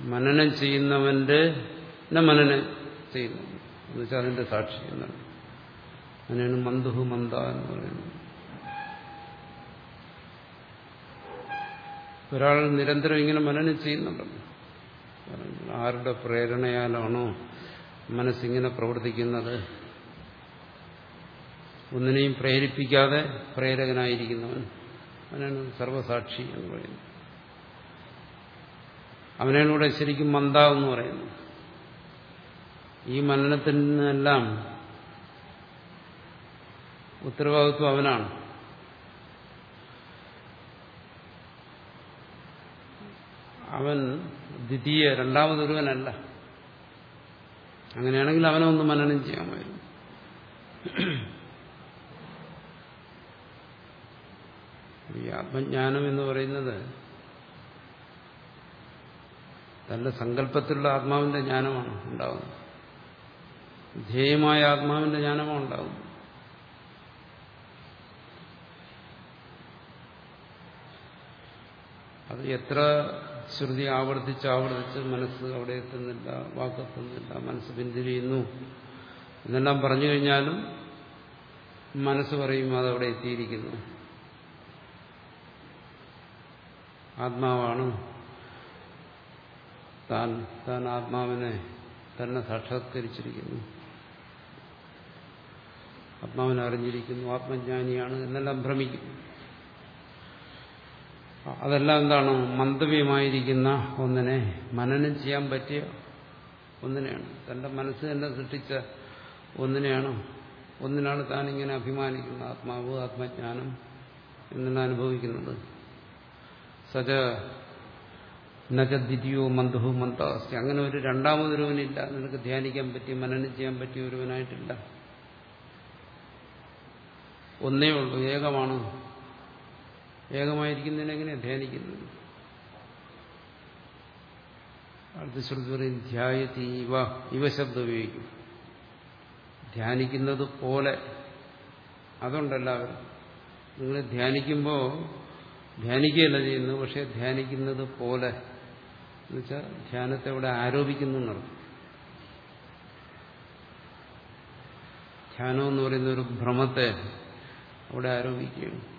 മനനം ചെയ്യുന്നവന്റെ മനനം ചെയ്യുന്നു. എന്നുവെച്ചാൽ അതിന്റെ സാക്ഷി എന്നാണ്. അങ്ങനെയാണ് മന്ദുഹു മന്ദ എന്ന് പറയുന്നത് ഒരാൾ നിരന്തരം ഇങ്ങനെ മനനം ചെയ്യുന്നുണ്ടല്ലോ. ആരുടെ പ്രേരണയാലാണോ മനസ്സിങ്ങനെ പ്രവർത്തിക്കുന്നത്. ഒന്നിനെയും പ്രേരിപ്പിക്കാതെ പ്രേരകനായിരിക്കുന്നവൻ അവനാണ് സർവസാക്ഷി എന്ന് പറയുന്നത് അവനോടെ ശരിക്കും മന്ദ എന്ന് പറയുന്നു. ഈ മനനത്തിൽ നിന്നെല്ലാം ഉത്തരവാദിത്വം അവനാണ്. അവൻ ദ്വിതീയ രണ്ടാമതൊരുവനല്ല. അങ്ങനെയാണെങ്കിൽ അവനെ ഒന്ന് മനനം ചെയ്യാമായിരുന്നു. ഈ ആത്മജ്ഞാനം എന്ന് പറയുന്നത് തന്റെ സങ്കല്പത്തിലുള്ള ആത്മാവിന്റെ ജ്ഞാനമാണ് ഉണ്ടാവുന്നത്. ധ്യേയമായ ആത്മാവിന്റെ ജ്ഞാനമാണ് ഉണ്ടാവുന്നത്. അത് എത്ര ശ്രുതി ആവർത്തിച്ച് ആവർത്തിച്ച് മനസ്സ് അവിടെ എത്തുന്നില്ല വാക്കെത്തുന്നില്ല മനസ്സ് പിന്തിരിയുന്നു. എന്നെല്ലാം പറഞ്ഞു കഴിഞ്ഞാലും മനസ്സ് പറയും അതവിടെ എത്തിയിരിക്കുന്നു. ആത്മാവാണ്. താൻ താൻ ആത്മാവിനെ തന്നെ സാക്ഷാത്കരിച്ചിരിക്കുന്നു. ആത്മാവിനെ അറിഞ്ഞിരിക്കുന്നു ആത്മജ്ഞാനിയാണ് എന്നെല്ലാം ഭ്രമിക്കും. അതെല്ലാം എന്താണ്? മന്ദവ്യമായിരിക്കുന്ന ഒന്നിനെ മനനം ചെയ്യാൻ പറ്റിയ ഒന്നിനെയാണ്. തന്റെ മനസ്സ് തന്നെ സൃഷ്ടിച്ച ഒന്നിനെയാണ്. ഒന്നിനാണ് താൻ ഇങ്ങനെ അഭിമാനിക്കുന്നത് ആത്മാവ് ആത്മജ്ഞാനം എന്നെല്ലാം അനുഭവിക്കുന്നത്. സജ നജദ്വിതിയോ മന്ദഹു മന്ദാസ്തി. അങ്ങനെ ഒരു രണ്ടാമതൊരുവനില്ല. നിനക്ക് ധ്യാനിക്കാൻ പറ്റി മനനം ചെയ്യാൻ പറ്റിയ ഒരുവനായിട്ടില്ല. ഒന്നേ ഉള്ളൂ. ഏകമാണ്. ഏകമായിരിക്കുന്നതിനെ എങ്ങനെ ധ്യാനിക്കുന്നത്? അടുത്ത ശ്രുതി പറയും ധ്യായത്തി ഇവ ഇവ ശബ്ദം ഉപയോഗിക്കും. ധ്യാനിക്കുന്നത് പോലെ. അതുണ്ടെല്ലാവരും നിങ്ങൾ ധ്യാനിക്കുമ്പോൾ ധ്യാനിക്കുകയല്ല ചെയ്യുന്നു പക്ഷെ ധ്യാനിക്കുന്നത് പോലെ. എന്നുവെച്ചാൽ ധ്യാനത്തെ ഇവിടെ ആരോപിക്കുന്നു എന്നർത്ഥം ധ്യാനം എന്ന് പറയുന്ന ഒരു ഭ്രമത്തെ അവിടെ ആരോപിക്കുകയാണ്.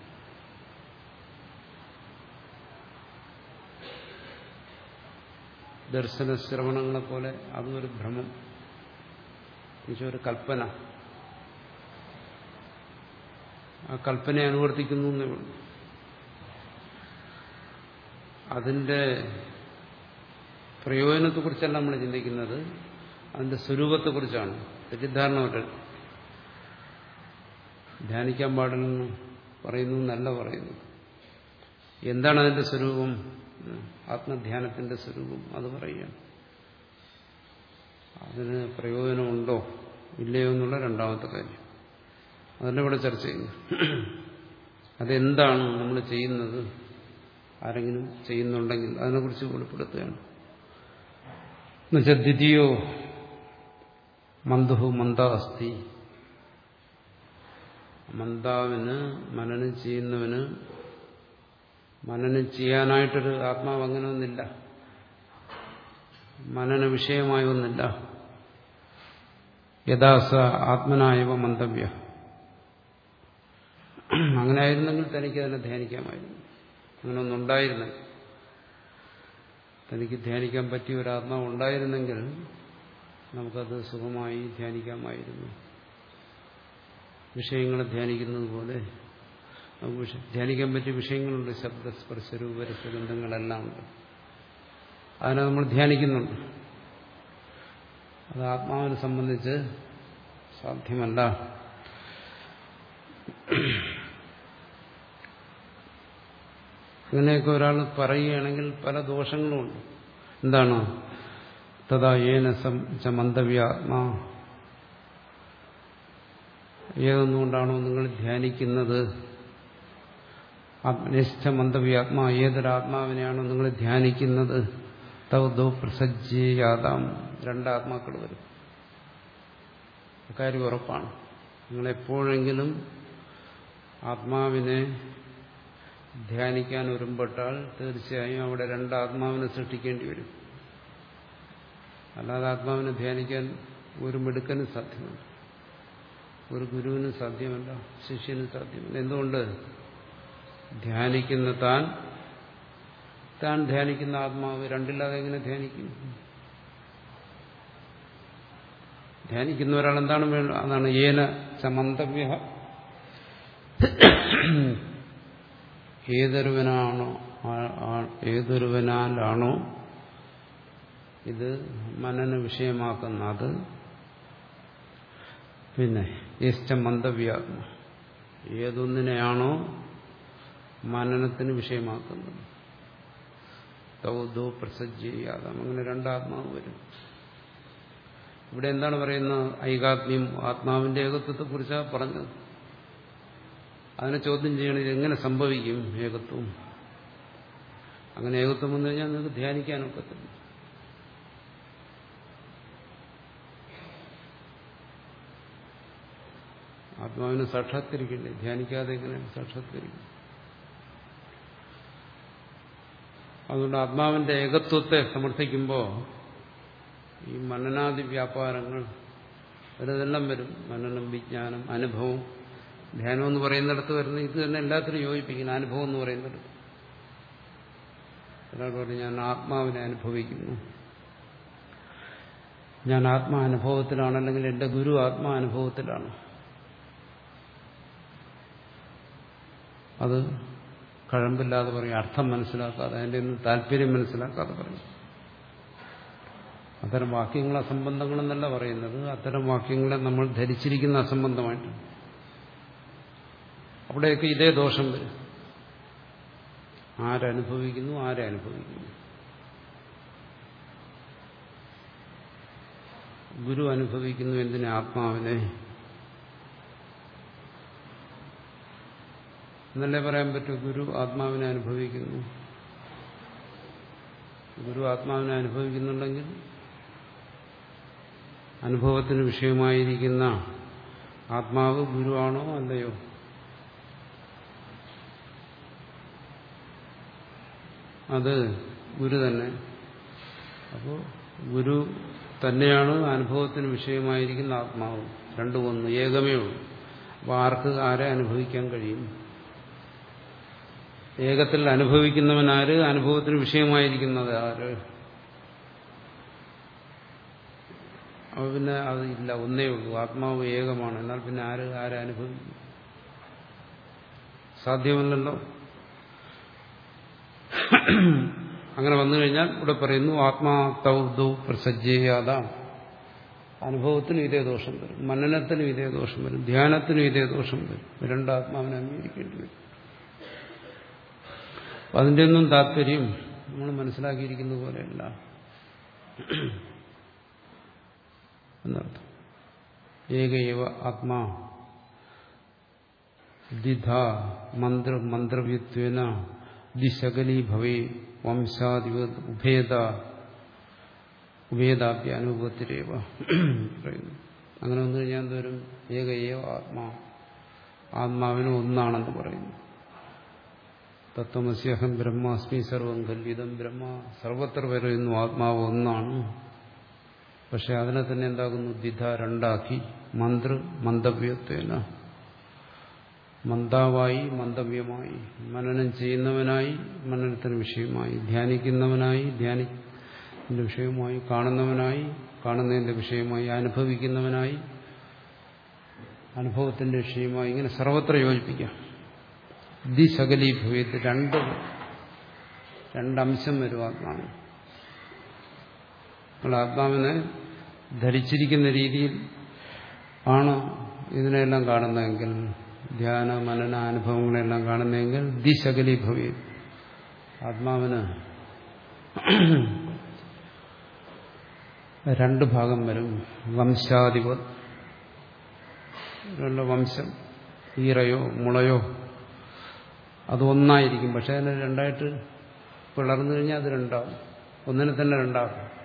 ദർശന ശ്രവണങ്ങളെ പോലെ അതും ഒരു ഭ്രമം ഒരു കൽപ്പന. ആ കൽപ്പനയെ അനുവർത്തിക്കുന്നു അതിന്റെ പ്രയോജനത്തെക്കുറിച്ചല്ല നമ്മൾ ചിന്തിക്കുന്നത്. അതിന്റെ സ്വരൂപത്തെക്കുറിച്ചാണ്. തെറ്റിദ്ധാരണ ഒരു ധ്യാനിക്കാൻ പാടില്ലെന്ന് പറയുന്നു എന്നല്ല പറയുന്നു എന്താണ് അതിന്റെ സ്വരൂപം? ആത്മധ്യാനത്തിന്റെ സ്വരൂപം അത് പറയുകയാണ്. അതിന് പ്രയോജനമുണ്ടോ? ഇല്ലയോ എന്നുള്ള രണ്ടാമത്തെ കാര്യം. അതല്ല ഇവിടെ ചർച്ച ചെയ്യുന്നു. അതെന്താണ് നമ്മൾ ചെയ്യുന്നത്? ആരെങ്കിലും ചെയ്യുന്നുണ്ടെങ്കിൽ അതിനെക്കുറിച്ച് വെളിപ്പെടുത്തുകയാണ്. എന്നുവെച്ചാൽ ദ്വിതീയോ മന്ദഹു മന്ദ അസ്ഥി മന്ദാവിന് മനനം ചെയ്യുന്നവന് മനനം ചെയ്യാനായിട്ടൊരു ആത്മാവ് അങ്ങനെ ഒന്നില്ല. മനന വിഷയമായ ഒന്നില്ല. യഥാസ ആത്മനായവ മന്തവ്യ. അങ്ങനെ ആയിരുന്നെങ്കിൽ തനിക്ക് അതിനെ ധ്യാനിക്കാമായിരുന്നു. അങ്ങനെ ഒന്നുണ്ടായിരുന്നെങ്കിൽ തനിക്ക് ധ്യാനിക്കാൻ പറ്റിയ ഒരു ആത്മാവ് ഉണ്ടായിരുന്നെങ്കിൽ നമുക്കത് സുഖമായി ധ്യാനിക്കാമായിരുന്നു. വിഷയങ്ങളെ ധ്യാനിക്കുന്നത് പോലെ ധ്യാനിക്കാൻ പറ്റിയ വിഷയങ്ങളുണ്ട്. ശബ്ദസ്പർശ രൂപരസഗന്ധങ്ങളെല്ലാം ഉണ്ട്. അതിനെ നമ്മൾ ധ്യാനിക്കുന്നുണ്ട്. അത് ആത്മാവിനെ സംബന്ധിച്ച് സാധ്യമല്ല. അങ്ങനെയൊക്കെ ഒരാൾ പറയുകയാണെങ്കിൽ പല ദോഷങ്ങളുമുണ്ട് എന്താണ്? തഥാ ഏന മന്ദവ്യാത്മാ. ഏതൊന്നുകൊണ്ടാണോ നിങ്ങൾ ധ്യാനിക്കുന്നത്? നിഷ്ഠ മന്ദവ്യാത്മാ ഏതൊരാത്മാവിനെയാണോ നിങ്ങൾ ധ്യാനിക്കുന്നത്? തൗദോ പ്രസജ്ജയാതാം രണ്ടാത്മാക്കൾ വരും. കാര്യം ഉറപ്പാണ്. നിങ്ങളെപ്പോഴെങ്കിലും ആത്മാവിനെ ധ്യാനിക്കാൻ ഒരുമ്പെട്ടാൽ തീർച്ചയായും അവിടെ രണ്ടാത്മാവിനെ സൃഷ്ടിക്കേണ്ടി വരും. അല്ലാതെ ആത്മാവിനെ ധ്യാനിക്കാൻ ഒരു മിടുക്കനും സാധ്യമല്ല. ഒരു ഗുരുവിനും സാധ്യമല്ല ശിഷ്യനും സാധ്യമല്ല. എന്തുകൊണ്ട്? ധ്യാനിക്കുന്ന താൻ താൻ ധ്യാനിക്കുന്ന ആത്മാവ് രണ്ടില്ലാതെ എങ്ങനെ ധ്യാനിക്കും? ധ്യാനിക്കുന്ന ഒരാൾ എന്താണ് വേണ്ടത് അതാണ് ഏന ചമന്തവ്യ ഏതൊരുവനാണോ ഏതൊരുവനാലാണോ ഇത് മനന വിഷയമാക്കുന്നത്. പിന്നെ യശ്ച മന്ദവ്യാത്മ ഏതൊന്നിനെയാണോ മനനത്തിന് വിഷയമാക്കുന്നത്. തൗദോ പ്രസജ്ജീയാതം അങ്ങനെ രണ്ടാത്മാവ് വരും. ഇവിടെ എന്താണ് പറയുന്നത് ഐകാത്മ്യം? ആത്മാവിന്റെ ഏകത്വത്തെ കുറിച്ചാണ് പറഞ്ഞത്. അതിനെ ചോദ്യം ചെയ്യണത് എങ്ങനെ സംഭവിക്കും ഏകത്വം? അങ്ങനെ ഏകത്വം വന്നു കഴിഞ്ഞാൽ നിങ്ങൾക്ക് ധ്യാനിക്കാനൊക്കത്തില്ല ആത്മാവിനെ സാക്ഷാത്കരിക്കണ്ടേ? ധ്യാനിക്കാതെ എങ്ങനെ സാക്ഷാത്കരിക്കും? അതുകൊണ്ട് ആത്മാവിന്റെ ഏകത്വത്തെ സമർത്ഥിക്കുമ്പോൾ ഈ മനനാദി വ്യാപാരങ്ങൾ അതിലെല്ലാം വരും. മനനം വിജ്ഞാനം അനുഭവം ധ്യാനം എന്ന് പറയുന്നിടത്ത് വരുന്ന ഇത് തന്നെ എല്ലാത്തിനും യോജിപ്പിക്കുന്നു അനുഭവം എന്ന് പറയുന്നിടത്ത് ഒരാൾ പറഞ്ഞു ഞാൻ ആത്മാവിനെ അനുഭവിക്കുന്നു. ഞാൻ ആത്മാനുഭവത്തിലാണ് അല്ലെങ്കിൽ എന്റെ ഗുരു ആത്മാനുഭവത്തിലാണ്. അത് കഴമ്പില്ലാതെ പറയും അർത്ഥം മനസ്സിലാക്കാതെ അതിന്റെ ഒന്നും താല്പര്യം മനസ്സിലാക്കാതെ പറയും. അത്തരം വാക്യങ്ങൾ അസംബന്ധങ്ങളെന്നല്ല പറയുന്നത്. അത്തരം വാക്യങ്ങളെ നമ്മൾ ധരിച്ചിരിക്കുന്ന അസംബന്ധമായിട്ട്. അവിടെയൊക്കെ ഇതേ ദോഷം വരും. ആരനുഭവിക്കുന്നു ആരെ അനുഭവിക്കുന്നു. ഗുരു അനുഭവിക്കുന്നു എന്തിനെ? ആത്മാവിനെ എന്നല്ലേ പറയാൻ പറ്റൂ? ഗുരു ആത്മാവിനെ അനുഭവിക്കുന്നു. ഗുരു ആത്മാവിനെ അനുഭവിക്കുന്നുണ്ടെങ്കിൽ അനുഭവത്തിന് വിഷയമായിരിക്കുന്ന ആത്മാവ് ഗുരുവാണോ അല്ലയോ? അത് ഗുരു തന്നെ. അപ്പോൾ ഗുരു തന്നെയാണ് അനുഭവത്തിന് വിഷയമായിരിക്കുന്ന ആത്മാവ്. രണ്ടു ഒന്ന് ഏകമേ ഉള്ളൂ. അപ്പോൾ ആർക്ക് ആരെ അനുഭവിക്കാൻ കഴിയും? ഏകത്തിൽ അനുഭവിക്കുന്നവനാര് അനുഭവത്തിന് വിഷയമായിരിക്കുന്നത് ആര്? അപ്പൊ പിന്നെ അത് ഇല്ല ഒന്നേ ഉള്ളൂ. ആത്മാവ് ഏകമാണ്. എന്നാൽ പിന്നെ ആര് ആരനുഭവിക്കും സാധ്യമല്ലല്ലോ. അങ്ങനെ വന്നു കഴിഞ്ഞാൽ ഇവിടെ പറയുന്നു ആത്മാ തൗദു പ്രസജ്ജേയാതാം. അനുഭവത്തിനും ഇതേ ദോഷം വരും. മനനത്തിനും ഇതേ ദോഷം വരും. ധ്യാനത്തിനും ഇതേ ദോഷം വരും. രണ്ടാത്മാവിനെ അംഗീകരിക്കേണ്ടി വരും. അതിന്റെ ഒന്നും താല്പര്യം നമ്മൾ മനസ്സിലാക്കിയിരിക്കുന്ന പോലെയല്ല. എന്നർത്ഥം. ഏകൈവ ആത്മാ. ദിധ മന്ത്ര മന്ത്രവ്യത്വേന ദിശകലി ഭവേ വംശാധിപ ഉഭേദ. ഉഭേദാപ്യ അനുഭവത്തിലേവ പറയുന്നു. അങ്ങനെ വന്നു കഴിഞ്ഞാൽ എന്തോരും? ഏകയേവ ആത്മാ. ആത്മാവിന് ഒന്നാണെന്ന് പറയുന്നു. തത്വമസ്യഹം ബ്രഹ്മാസ്മി സർവം കല്വിതം ബ്രഹ്മ. സർവത്ര പറയുന്നു ആത്മാവ് ഒന്നാണ്. പക്ഷെ അതിനെ തന്നെ എന്താകുന്നു? ദ്വിധ രണ്ടാക്കി. മന്ത്ര മന്ദവ്യത്വേന മന്ദാവായി മന്ദവ്യമായി. മനനം ചെയ്യുന്നവനായി മനനത്തിന് വിഷയമായി. ധ്യാനിക്കുന്നവനായി ധ്യാനി വിഷയമായി കാണുന്നവനായി കാണുന്നതിന്റെ വിഷയമായി അനുഭവിക്കുന്നവനായി അനുഭവത്തിന്റെ വിഷയമായി ഇങ്ങനെ സർവത്ര യോജിപ്പിക്കാം. ദിശകലീഭവത്ത് രണ്ട് രണ്ടംശം വരും ആത്മാവിന് നമ്മൾ ആത്മാവിനെ ധരിച്ചിരിക്കുന്ന രീതിയിൽ ആണ് ഇതിനെല്ലാം കാണുന്നതെങ്കിൽ ധ്യാന മനന അനുഭവങ്ങളെല്ലാം കാണുന്നതെങ്കിൽ ദിശകലീഭവി ആത്മാവിന് രണ്ട് ഭാഗം വരും. വംശാധിപ വംശം ഈറയോ മുളയോ അതൊന്നായിരിക്കും പക്ഷെ അതിന് രണ്ടായിട്ട് പിളർന്നു കഴിഞ്ഞാൽ അത് രണ്ടാവും. ഒന്നിനെ തന്നെ രണ്ടാകും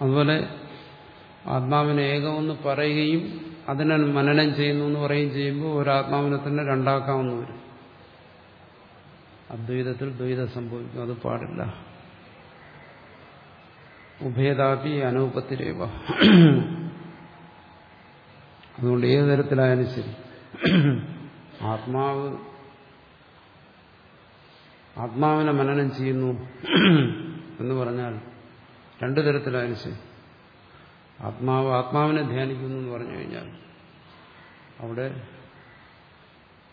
അതുപോലെ ആത്മാവിനെ ഏകമെന്ന് പറയുകയും അതിനെ മനനം ചെയ്യുന്നു എന്ന് പറയുകയും ചെയ്യുമ്പോൾ ഒരാത്മാവിനെ തന്നെ രണ്ടാക്കാമെന്ന് വരും അദ്വൈതത്തിൽ ദ്വൈതം സംഭവിക്കും. അത് പാടില്ല. ഉഭേദാപി അനൂപത്തിരേവ. അതുകൊണ്ട് ഏത് തരത്തിലായാലും ശരി. ആത്മാവ് ആത്മാവിനെ മനനം ചെയ്യുന്നു എന്ന് പറഞ്ഞാൽ രണ്ടു തരത്തിലായാലും ശരി. ആത്മാവ് ആത്മാവിനെ ധ്യാനിക്കുന്നു എന്ന് പറഞ്ഞു കഴിഞ്ഞാൽ അവിടെ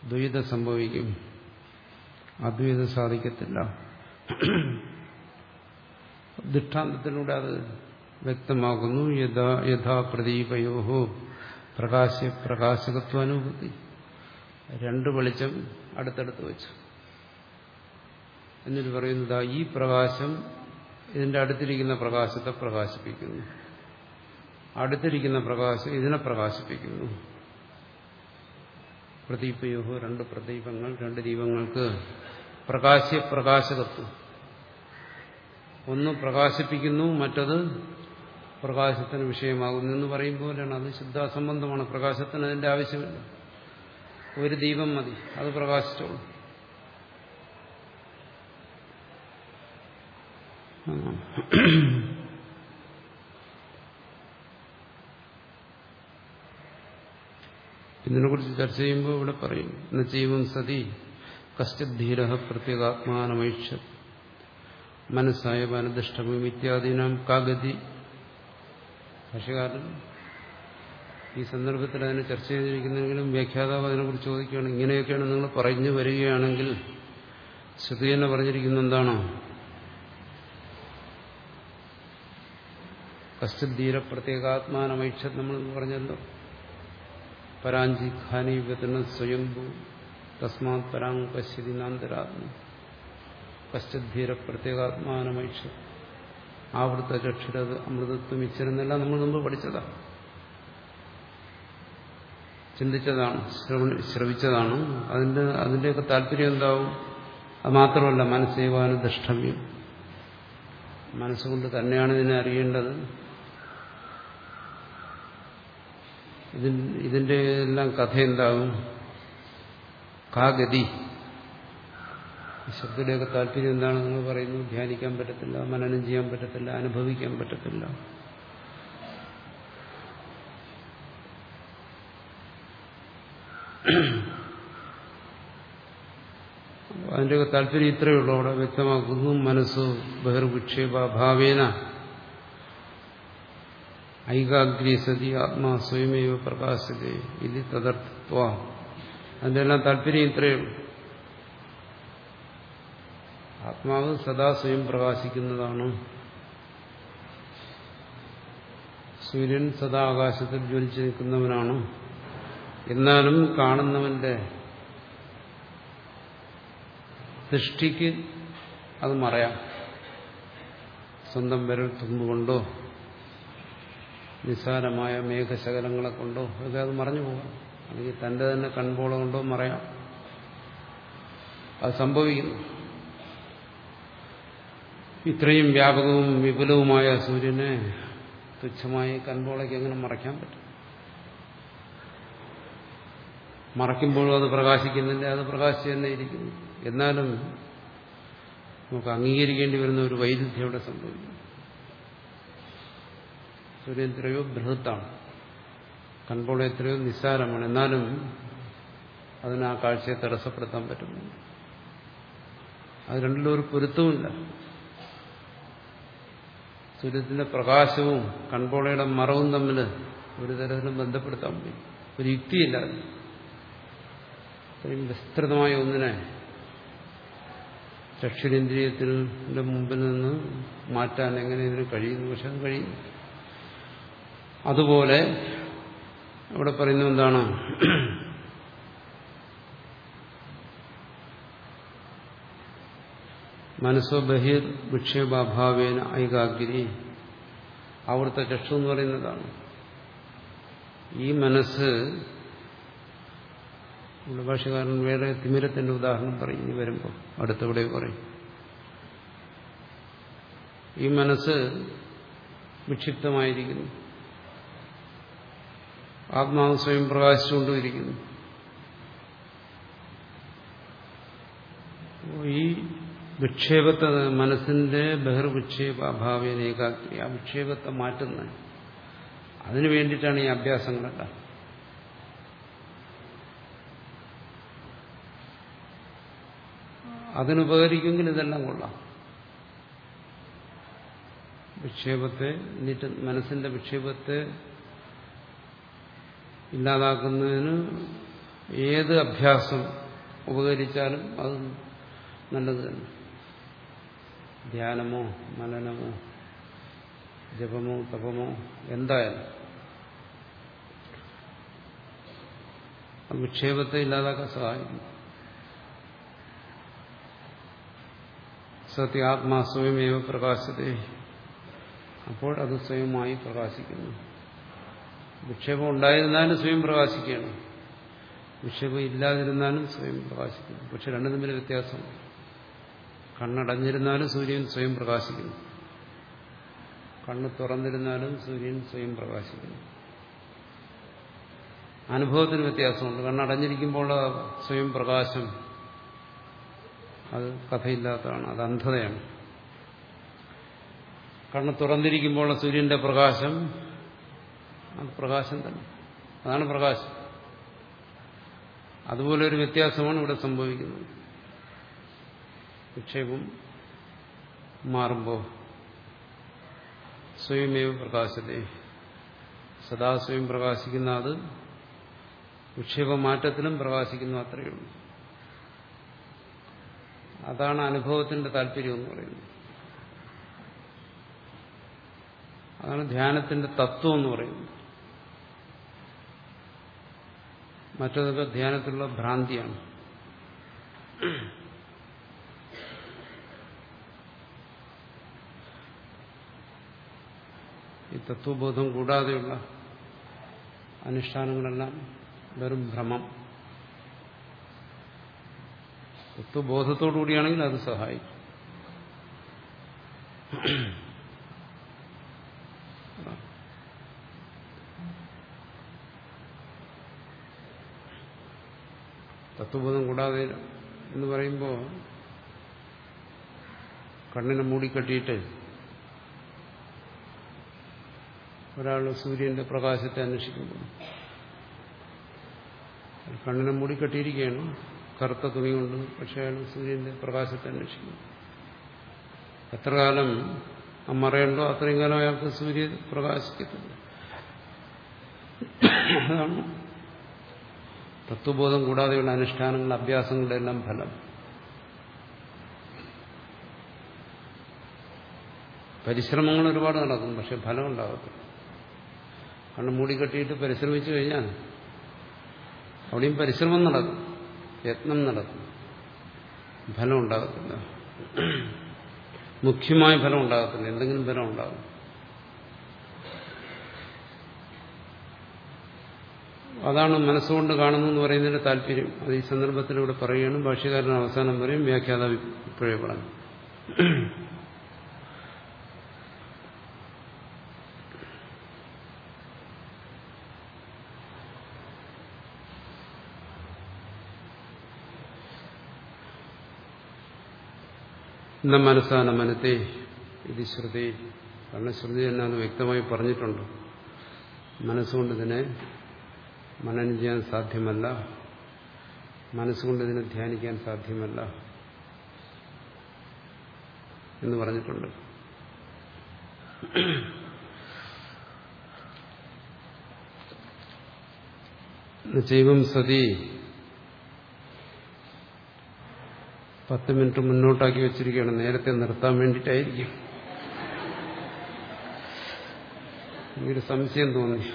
ദ്വൈതം സംഭവിക്കും. അദ്വൈതം സാധിക്കത്തില്ല. ദൃഷ്ടാന്തത്തിലൂടെ അത് വ്യക്തമാക്കുന്നു യഥാ യഥാ പ്രദീപയോഹോ പ്രകാശ പ്രകാശകത്വാനുഭൂതി രണ്ട് വെളിച്ചം അടുത്തടുത്ത് വെച്ചു. എന്നിട്ട് പറയുന്നത് ഈ പ്രകാശം ഇതിന്റെ അടുത്തിരിക്കുന്ന പ്രകാശത്തെ പ്രകാശിപ്പിക്കുന്നു. അടുത്തിരിക്കുന്ന പ്രകാശം ഇതിനെ പ്രകാശിപ്പിക്കുന്നു. പ്രദീപയോഹോ രണ്ട് പ്രദീപങ്ങൾ രണ്ട് ദീപങ്ങൾക്ക് പ്രകാശ പ്രകാശകത്വം. ഒന്ന് പ്രകാശിപ്പിക്കുന്നു മറ്റത് പ്രകാശത്തിന് വിഷയമാകുന്നു എന്ന് പറയും പോലെയാണ് അത് ശുദ്ധാസംബന്ധമാണ്. പ്രകാശത്തിന് അതിന്റെ ആവശ്യമില്ല. ഒരു ദീപം മതി. അത് പ്രകാശിച്ചോളൂ. ഇതിനെക്കുറിച്ച് ചർച്ച ചെയ്യുമ്പോൾ ഇവിടെ പറയും എന്ന ജീവം സതി കശ്ചിദ്ധീര പ്രത്യേകാത്മാനമൈക്ഷ മനസ്സായ വനദൃഷ്ടമം ഇത്യാദീനാം കാഗതി. ഭാഷകാരൻ ഈ സന്ദർഭത്തിൽ അതിനെ ചർച്ച ചെയ്തിരിക്കുന്നെങ്കിലും വ്യാഖ്യാതാവ് അതിനെക്കുറിച്ച് ചോദിക്കുകയാണ്. ഇങ്ങനെയൊക്കെയാണ് നിങ്ങൾ പറഞ്ഞു വരികയാണെങ്കിൽ ശ്രുതി തന്നെ പറഞ്ഞിരിക്കുന്ന എന്താണോ? കശ്ചിദ്ധീര പ്രത്യേകാത്മാനമൈക്ഷ നമ്മൾ പറഞ്ഞല്ലോ. പരാഞ്ചി ഖാനി ഖാനീവത്തിന് സ്വയംഭു. തസ്മാത് പരാങ് പശ്യതി നാന്തരാത്മ. കശ്ചിദ്ധീര പ്രത്യേകാത്മാനമൈക്ഷ ആവൃത്ത ചക്ഷുരത് അമൃതത്വം ഇച്ചിരുന്നെല്ലാം നമ്മൾ മുമ്പ് പഠിച്ചതാണ് ചിന്തിച്ചതാണ് ശ്രവിച്ചതാണ്. അതിന്റെ അതിന്റെയൊക്കെ താല്പര്യം എന്താവും? അത് മാത്രമല്ല മനസ്സേവാനും ദൃഷ്ടമ്യം മനസ്സുകൊണ്ട് തന്നെയാണ് ഇതിനെ അറിയേണ്ടത്. ഇതിന്റെ എല്ലാം കഥ എന്താകും കാഗതി. ശബ്ദത്തിലേക്ക് താല്പര്യം എന്താണ്? നിങ്ങൾ പറയുന്നു ധ്യാനിക്കാൻ പറ്റത്തില്ല മനനം ചെയ്യാൻ പറ്റത്തില്ല അനുഭവിക്കാൻ പറ്റത്തില്ല. അതിന്റെയൊക്കെ താല്പര്യം ഇത്രയേ ഉള്ളൂ. അവിടെ വ്യക്തമാക്കുന്നു മനസ്സ് ബഹിർവിക്ഷേപഭാവേന ഐകാഗ്രി സതി ആത്മാ സ്വയമേവ പ്രകാശത്തെ ഇത് തദർത്ഥത്വ. അതിന്റെ എല്ലാം താല്പര്യം ഇത്രയേ ഉള്ളൂ. ആത്മാവ് സദാ സ്വയം പ്രകാശിക്കുന്നതാണ്. സൂര്യൻ സദാ ആകാശത്തിൽ ജ്വലിച്ചു നിൽക്കുന്നവനാണ്. എന്നാലും കാണുന്നവന്റെ ദൃഷ്ടിക്ക് അത് മറയാം. സ്വന്തം വിരൽ തുമ്പുകൊണ്ടോ നിസ്സാരമായ മേഘശകലങ്ങളെ കൊണ്ടോ ഒക്കെ അത് മറഞ്ഞു പോകാം. അല്ലെങ്കിൽ തന്റെ തന്നെ കൺപോള കൊണ്ടോ മറയാം. അത് സംഭവിക്കുന്നു. ഇത്രയും വ്യാപകവും വിപുലവുമായ സൂര്യനെ തുച്ഛമായ കൺപോളയ്ക്ക് എങ്ങനെ മറയ്ക്കാൻ പറ്റും? മറയ്ക്കുമ്പോഴും അത് പ്രകാശിക്കുന്നില്ല അത് പ്രകാശിച്ച് തന്നെ ഇരിക്കുന്നു. എന്നാലും നമുക്ക് അംഗീകരിക്കേണ്ടി വരുന്ന ഒരു വൈരുദ്ധ്യം അവിടെ സംഭവിക്കും സൂര്യൻ എത്രയോ ബൃഹത്താണ്. കൺപോള എത്രയോ നിസ്സാരമാണ്. എന്നാലും അതിന് ആ കാഴ്ചയെ തടസ്സപ്പെടുത്താൻ പറ്റുന്നു. അത് രണ്ടിലും ഒരു പൊരുത്തവുമില്ല. സൂര്യത്തിന്റെ പ്രകാശവും കൺപോളയുടെ മറവും തമ്മിൽ ഒരു തരത്തിലും ബന്ധപ്പെടുത്താൻ പറ്റും. ഒരു യുക്തിയില്ല ഇത്രയും വിസ്തൃതമായ ഒന്നിനെ ചക്ഷുരേന്ദ്രിയത്തിന്റെ മുമ്പിൽ നിന്ന് മാറ്റാൻ എങ്ങനെ ഇതിന് കഴിയുന്നു? പക്ഷെ അത് കഴിയും. അതുപോലെ ഇവിടെ പറയുന്നത് എന്താണ്? മനസ്സോ ബഹിർ വിക്ഷേപാഭാവേന ഐകാഗ്രി അവിടുത്തെ ചക്ഷു എന്ന് പറയുന്നതാണ്. ഈ മനസ്സ് നമ്മുടെ ഭാഷകാരൻ വേറെ തിമിരത്തിന്റെ ഉദാഹരണം പറയും. വരുമ്പോൾ അടുത്തവിടെ പറയും. ഈ മനസ്സ് വിക്ഷിപ്തമായിരിക്കുന്നു. ആത്മാവ് സ്വയം പ്രകാശിച്ചുകൊണ്ടിരിക്കുന്നു ഈ വിക്ഷേപത്തെ മനസ്സിന്റെ ബഹിർവിക്ഷേപ അഭാവേന ഏകാഗ്രി ആ വിക്ഷേപത്തെ മാറ്റുന്നത്. അതിനു വേണ്ടിയിട്ടാണ് ഈ അഭ്യാസങ്ങളെല്ലാം അതിനുപകരിക്കുമെങ്കിൽ ഇതെല്ലാം കൊള്ളാം. വിക്ഷേപത്തെ മനസ്സിന്റെ വിക്ഷേപത്തെ ഇല്ലാതാക്കുന്നതിന് ഏത് അഭ്യാസം ഉപകരിച്ചാലും അത് നല്ലത് തന്നെ. ധ്യാനമോ മനനമോ ജപമോ തപമോ എന്തായാലും. വിക്ഷേപത്തെ ഇല്ലാതാക്കാൻ സഹായിക്കും. സത്യാത്മാ സ്വയമേവ പ്രകാശത്തെ. അപ്പോൾ അത് സ്വയമായി പ്രകാശിക്കുന്നു. വിക്ഷേപം ഉണ്ടായിരുന്നാലും സ്വയം പ്രകാശിക്കുകയാണ്. വിക്ഷേപം ഇല്ലാതിരുന്നാലും സ്വയം പ്രകാശിക്കുന്നു. പക്ഷെ രണ്ടു തമ്മിൽ വ്യത്യാസമുണ്ട്. കണ്ണടഞ്ഞിരുന്നാലും സൂര്യൻ സ്വയം പ്രകാശിക്കുന്നു. കണ്ണ് തുറന്നിരുന്നാലും സൂര്യൻ സ്വയം പ്രകാശിക്കുന്നു. അനുഭവത്തിന് വ്യത്യാസമുണ്ട്. കണ്ണടഞ്ഞിരിക്കുമ്പോൾ സ്വയം പ്രകാശം അത് കഥയില്ലാത്തതാണ് അത് അന്ധതയാണ്. കണ്ണ് തുറന്നിരിക്കുമ്പോൾ സൂര്യന്റെ പ്രകാശം അത് പ്രകാശം തന്നെ. അതാണ് പ്രകാശം. അതുപോലെ ഒരു വ്യത്യാസമാണ് ഇവിടെ സംഭവിക്കുന്നത്. വിക്ഷേപം മാറുമ്പോൾ സ്വയമേവ പ്രകാശത്തെ സദാ സ്വയം പ്രകാശിക്കുന്ന അത് വിക്ഷേപമാറ്റത്തിലും പ്രകാശിക്കുന്നു അത്രയേ ഉള്ളൂ. അതാണ് അനുഭവത്തിന്റെ താല്പര്യം എന്ന് പറയുന്നത്. അതാണ് ധ്യാനത്തിന്റെ തത്വം എന്ന് പറയുന്നത്. മറ്റതൊക്കെ ധ്യാനത്തിലുള്ള ഭ്രാന്തിയാണ്. ഈ തത്വബോധം കൂടാതെയുള്ള അനുഷ്ഠാനങ്ങളെല്ലാം വെറും ഭ്രമം. തത്വബോധത്തോടുകൂടിയാണെങ്കിൽ അത് സഹായിക്കും. തത്വബോധം കൂടാതെ എന്ന് പറയുമ്പോൾ കണ്ണിനെ മൂടിക്കെട്ടിയിട്ട് ഒരാൾ സൂര്യന്റെ പ്രകാശത്തെ അന്വേഷിക്കുമ്പോൾ കണ്ണിനെ മൂടിക്കെട്ടിയിരിക്കുകയാണ്? കറുത്ത തുണി കൊണ്ട് പക്ഷേ സൂര്യന്റെ പ്രകാശത്തെ അന്വേഷിക്കുന്നു എത്ര കാലം ആ മറയുണ്ടോ അത്രയും കാലം അയാൾക്ക് സൂര്യ പ്രകാശിക്കത്തില്ല. അതാണ് തത്വബോധം കൂടാതെയുള്ള അനുഷ്ഠാനങ്ങൾ അഭ്യാസങ്ങളുടെ എല്ലാം ഫലം. പരിശ്രമങ്ങൾ ഒരുപാട് നടക്കും പക്ഷെ ഫലം ഉണ്ടാകത്തില്ല കണ്ണ് മൂടിക്കെട്ടിയിട്ട് പരിശ്രമിച്ചു കഴിഞ്ഞാൽ അവിടെയും പരിശ്രമം നടക്കും. യത്നം നടക്കും ഫലം ഉണ്ടാകത്തില്ല. മുഖ്യമായ ഫലം ഉണ്ടാകത്തില്ല. എന്തെങ്കിലും ഫലം ഉണ്ടാകും. അതാണ് മനസ്സുകൊണ്ട് കാണുന്നു എന്ന് പറയുന്നതിന്റെ താല്പര്യം. അത് ഈ സന്ദർഭത്തിലൂടെ പറയുകയാണ്. ഭാഷ്യകാരൻ അവസാനം പറയും വ്യാഖ്യാത ഇപ്പോഴേ പറഞ്ഞു. എന്ന മനസ്സാന മനത്തെ ഇത് ശ്രുതി കാരണം ശ്രുതി അത് വ്യക്തമായി പറഞ്ഞിട്ടുണ്ട്. മനസ്സുകൊണ്ട് ഇതിനെ മനനം ചെയ്യാൻ സാധ്യമല്ല. മനസ്സുകൊണ്ട് ഇതിനെ ധ്യാനിക്കാൻ സാധ്യമല്ല എന്ന് പറഞ്ഞിട്ടുണ്ട്. ജൈവം സതി പത്ത് മിനിറ്റ് മുന്നോട്ടാക്കി വെച്ചിരിക്കുകയാണ്. നേരത്തെ നിർത്താൻ വേണ്ടിയിട്ടായിരിക്കും. എനിക്കൊരു സംശയം തോന്നി.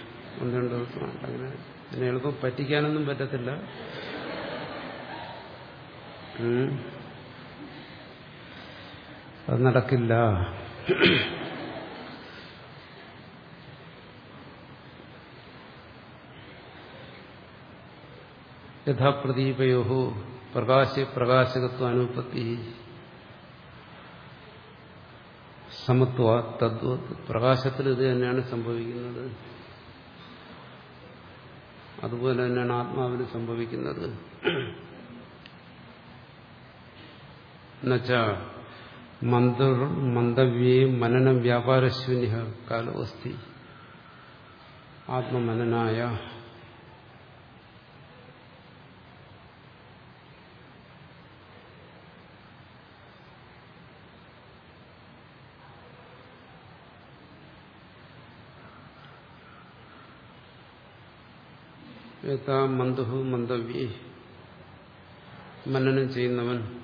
ഒന്ന് രണ്ട് ദിവസമായിട്ട് അങ്ങനെ എന്നെ എളുപ്പം പറ്റിക്കാനൊന്നും പറ്റത്തില്ല. അത് നടക്കില്ല. യഥാപ്രദീപയോ പ്രകാശ പ്രകാശകത്വ അനുപത്തി സമത്വ തത്വ പ്രകാശത്തിൽ ഇത് തന്നെയാണ് സംഭവിക്കുന്നത്. അതുപോലെ തന്നെയാണ് ആത്മാവിന് സംഭവിക്കുന്നത്. എന്നുവെച്ചാ മന്ദർ മന്ദവ്യേ മനനം വ്യാപാരശൂന്യ കാലവസ്ഥി ആത്മമനനായ ഏതാ മന്ദുഹു മന്ദവ്യേ. മനനം ചെയ്യുന്നവൻ.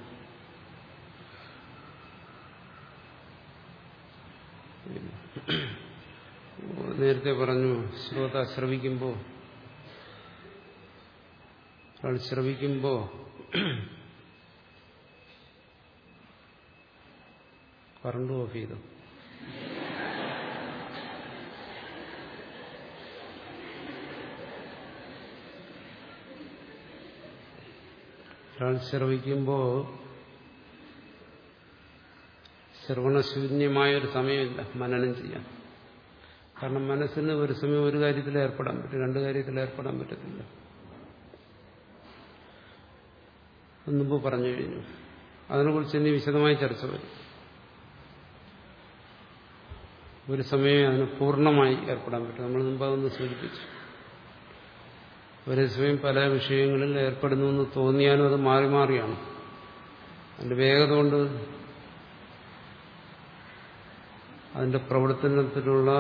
നേരത്തെ പറഞ്ഞു ശ്രോത ശ്രവിക്കുമ്പോൾ ഒരാൾ ശ്രവിക്കുമ്പോൾ കറണ്ട് ഓഫ് ചെയ്തു. ഒരാൾ ശ്രവിക്കുമ്പോൾ ശ്രവണശൂന്യമായ ഒരു സമയമില്ല മനനം ചെയ്യാൻ. കാരണം മനസ്സിന് ഒരു സമയം ഒരു കാര്യത്തിൽ ഏർപ്പെടാൻ പറ്റും രണ്ട് കാര്യത്തിൽ ഏർപ്പെടാൻ പറ്റത്തില്ല. മുമ്പ് പറഞ്ഞു കഴിഞ്ഞു. അതിനെക്കുറിച്ച് ഇനി വിശദമായി ചർച്ച വരും. ഒരു സമയം അതിന് പൂർണമായി ഏർപ്പെടാൻ പറ്റും. നമ്മൾ മുമ്പ് അതൊന്ന് സൂചിപ്പിച്ചു. ഒരേ സമയം പല വിഷയങ്ങളിൽ ഏർപ്പെടുന്നു എന്ന് തോന്നിയാലും അത് മാറി മാറിയാണ്. അതിന്റെ വേഗത കൊണ്ട് അതിന്റെ പ്രവർത്തനത്തിലുള്ള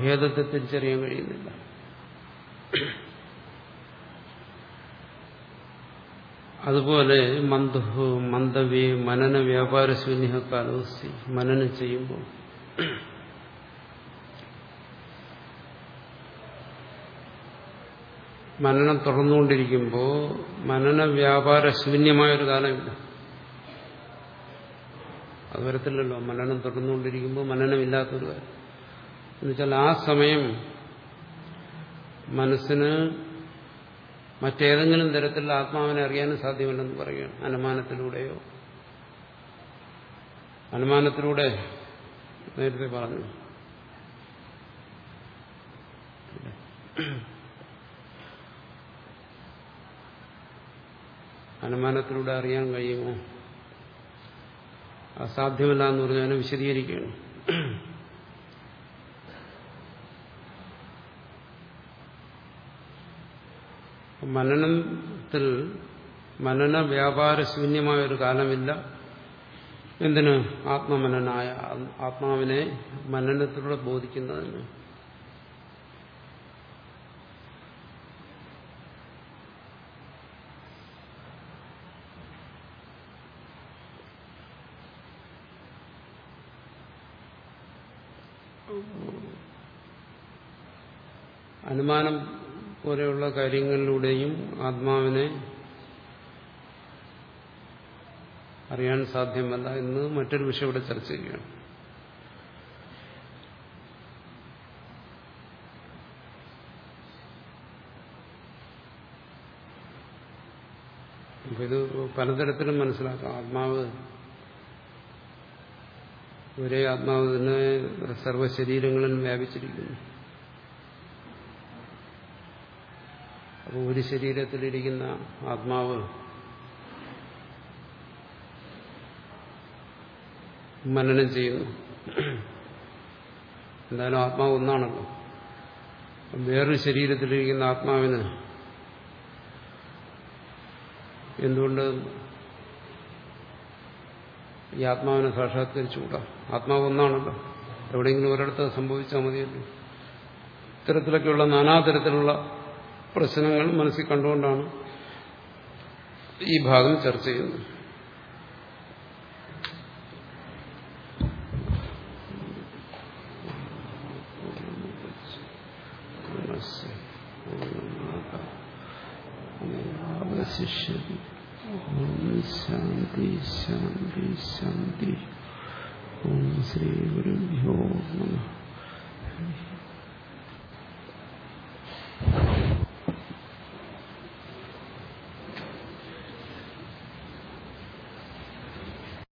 ഭേദത്തെ തിരിച്ചറിയാൻ കഴിയുന്നില്ല. അതുപോലെ മന്ദഹു മന്ദവ്യ മനന വ്യാപാര ശൂന്യ കാലോസ്തി മനനം ചെയ്യുമ്പോൾ മനനം തുറന്നുകൊണ്ടിരിക്കുമ്പോൾ മനന വ്യാപാര ശൂന്യമായൊരു കാലമില്ല അത് വരത്തില്ലല്ലോ. മനനം തുടർന്നുകൊണ്ടിരിക്കുമ്പോൾ മനനമില്ലാത്തൊരു കാര്യം എന്നുവെച്ചാൽ ആ സമയം മനസ്സിന് മറ്റേതെങ്കിലും തരത്തിൽ ആത്മാവിനെ അറിയാനും സാധ്യമല്ലെന്ന് പറയുകയാണ്. അനുമാനത്തിലൂടെയോ? അനുമാനത്തിലൂടെ നേരത്തെ പറഞ്ഞു. അനുമാനത്തിലൂടെ അറിയാൻ കഴിയുമോ? അസാധ്യമല്ല എന്ന് പറഞ്ഞാൽ വിശദീകരിക്കുകയാണ്. മനനത്തിൽ മനന വ്യാപാര ശൂന്യമായ ഒരു കാലമില്ല. എന്തിന്? ആത്മമനനായ ആത്മാവിനെ മനനത്തിലൂടെ ബോധിക്കുന്നതിന്. അനുമാനം പോലെയുള്ള കാര്യങ്ങളിലൂടെയും ആത്മാവിനെ അറിയാൻ സാധ്യമല്ല എന്ന് മറ്റൊരു വിഷയം ഇവിടെ ചർച്ച ചെയ്യുകയാണ്. ഇത് പലതരത്തിലും മനസ്സിലാക്കാം. ആത്മാവ് ഒരേ ആത്മാവ് തന്നെ സർവശരീരങ്ങളിലും വ്യാപിച്ചിരിക്കുന്നു. അപ്പോൾ ഒരു ശരീരത്തിലിരിക്കുന്ന ആത്മാവ് മനനം ചെയ്യുന്നു. എന്തായാലും ആത്മാവ് ഒന്നാണല്ലോ. വേറൊരു ശരീരത്തിലിരിക്കുന്ന ആത്മാവിന് എന്തുകൊണ്ട് ഈ ആത്മാവിനെ സാക്ഷാത്കരിച്ചുകൂടാ? ആത്മാവ് ഒന്നാണല്ലോ. എവിടെയെങ്കിലും ഒരിടത്ത് സംഭവിച്ചാൽ മതിയല്ലോ. ഇത്തരത്തിലൊക്കെയുള്ള നാനാതരത്തിലുള്ള പ്രശ്നങ്ങൾ മനസ്സിൽ കണ്ടുകൊണ്ടാണ് ഈ ഭാഗം ചർച്ച ചെയ്യുന്നത്. ശാന്തി ശാന്തി ശാന്തി ഓം ശ്രീ ഗുരുഭ്യോ നമ.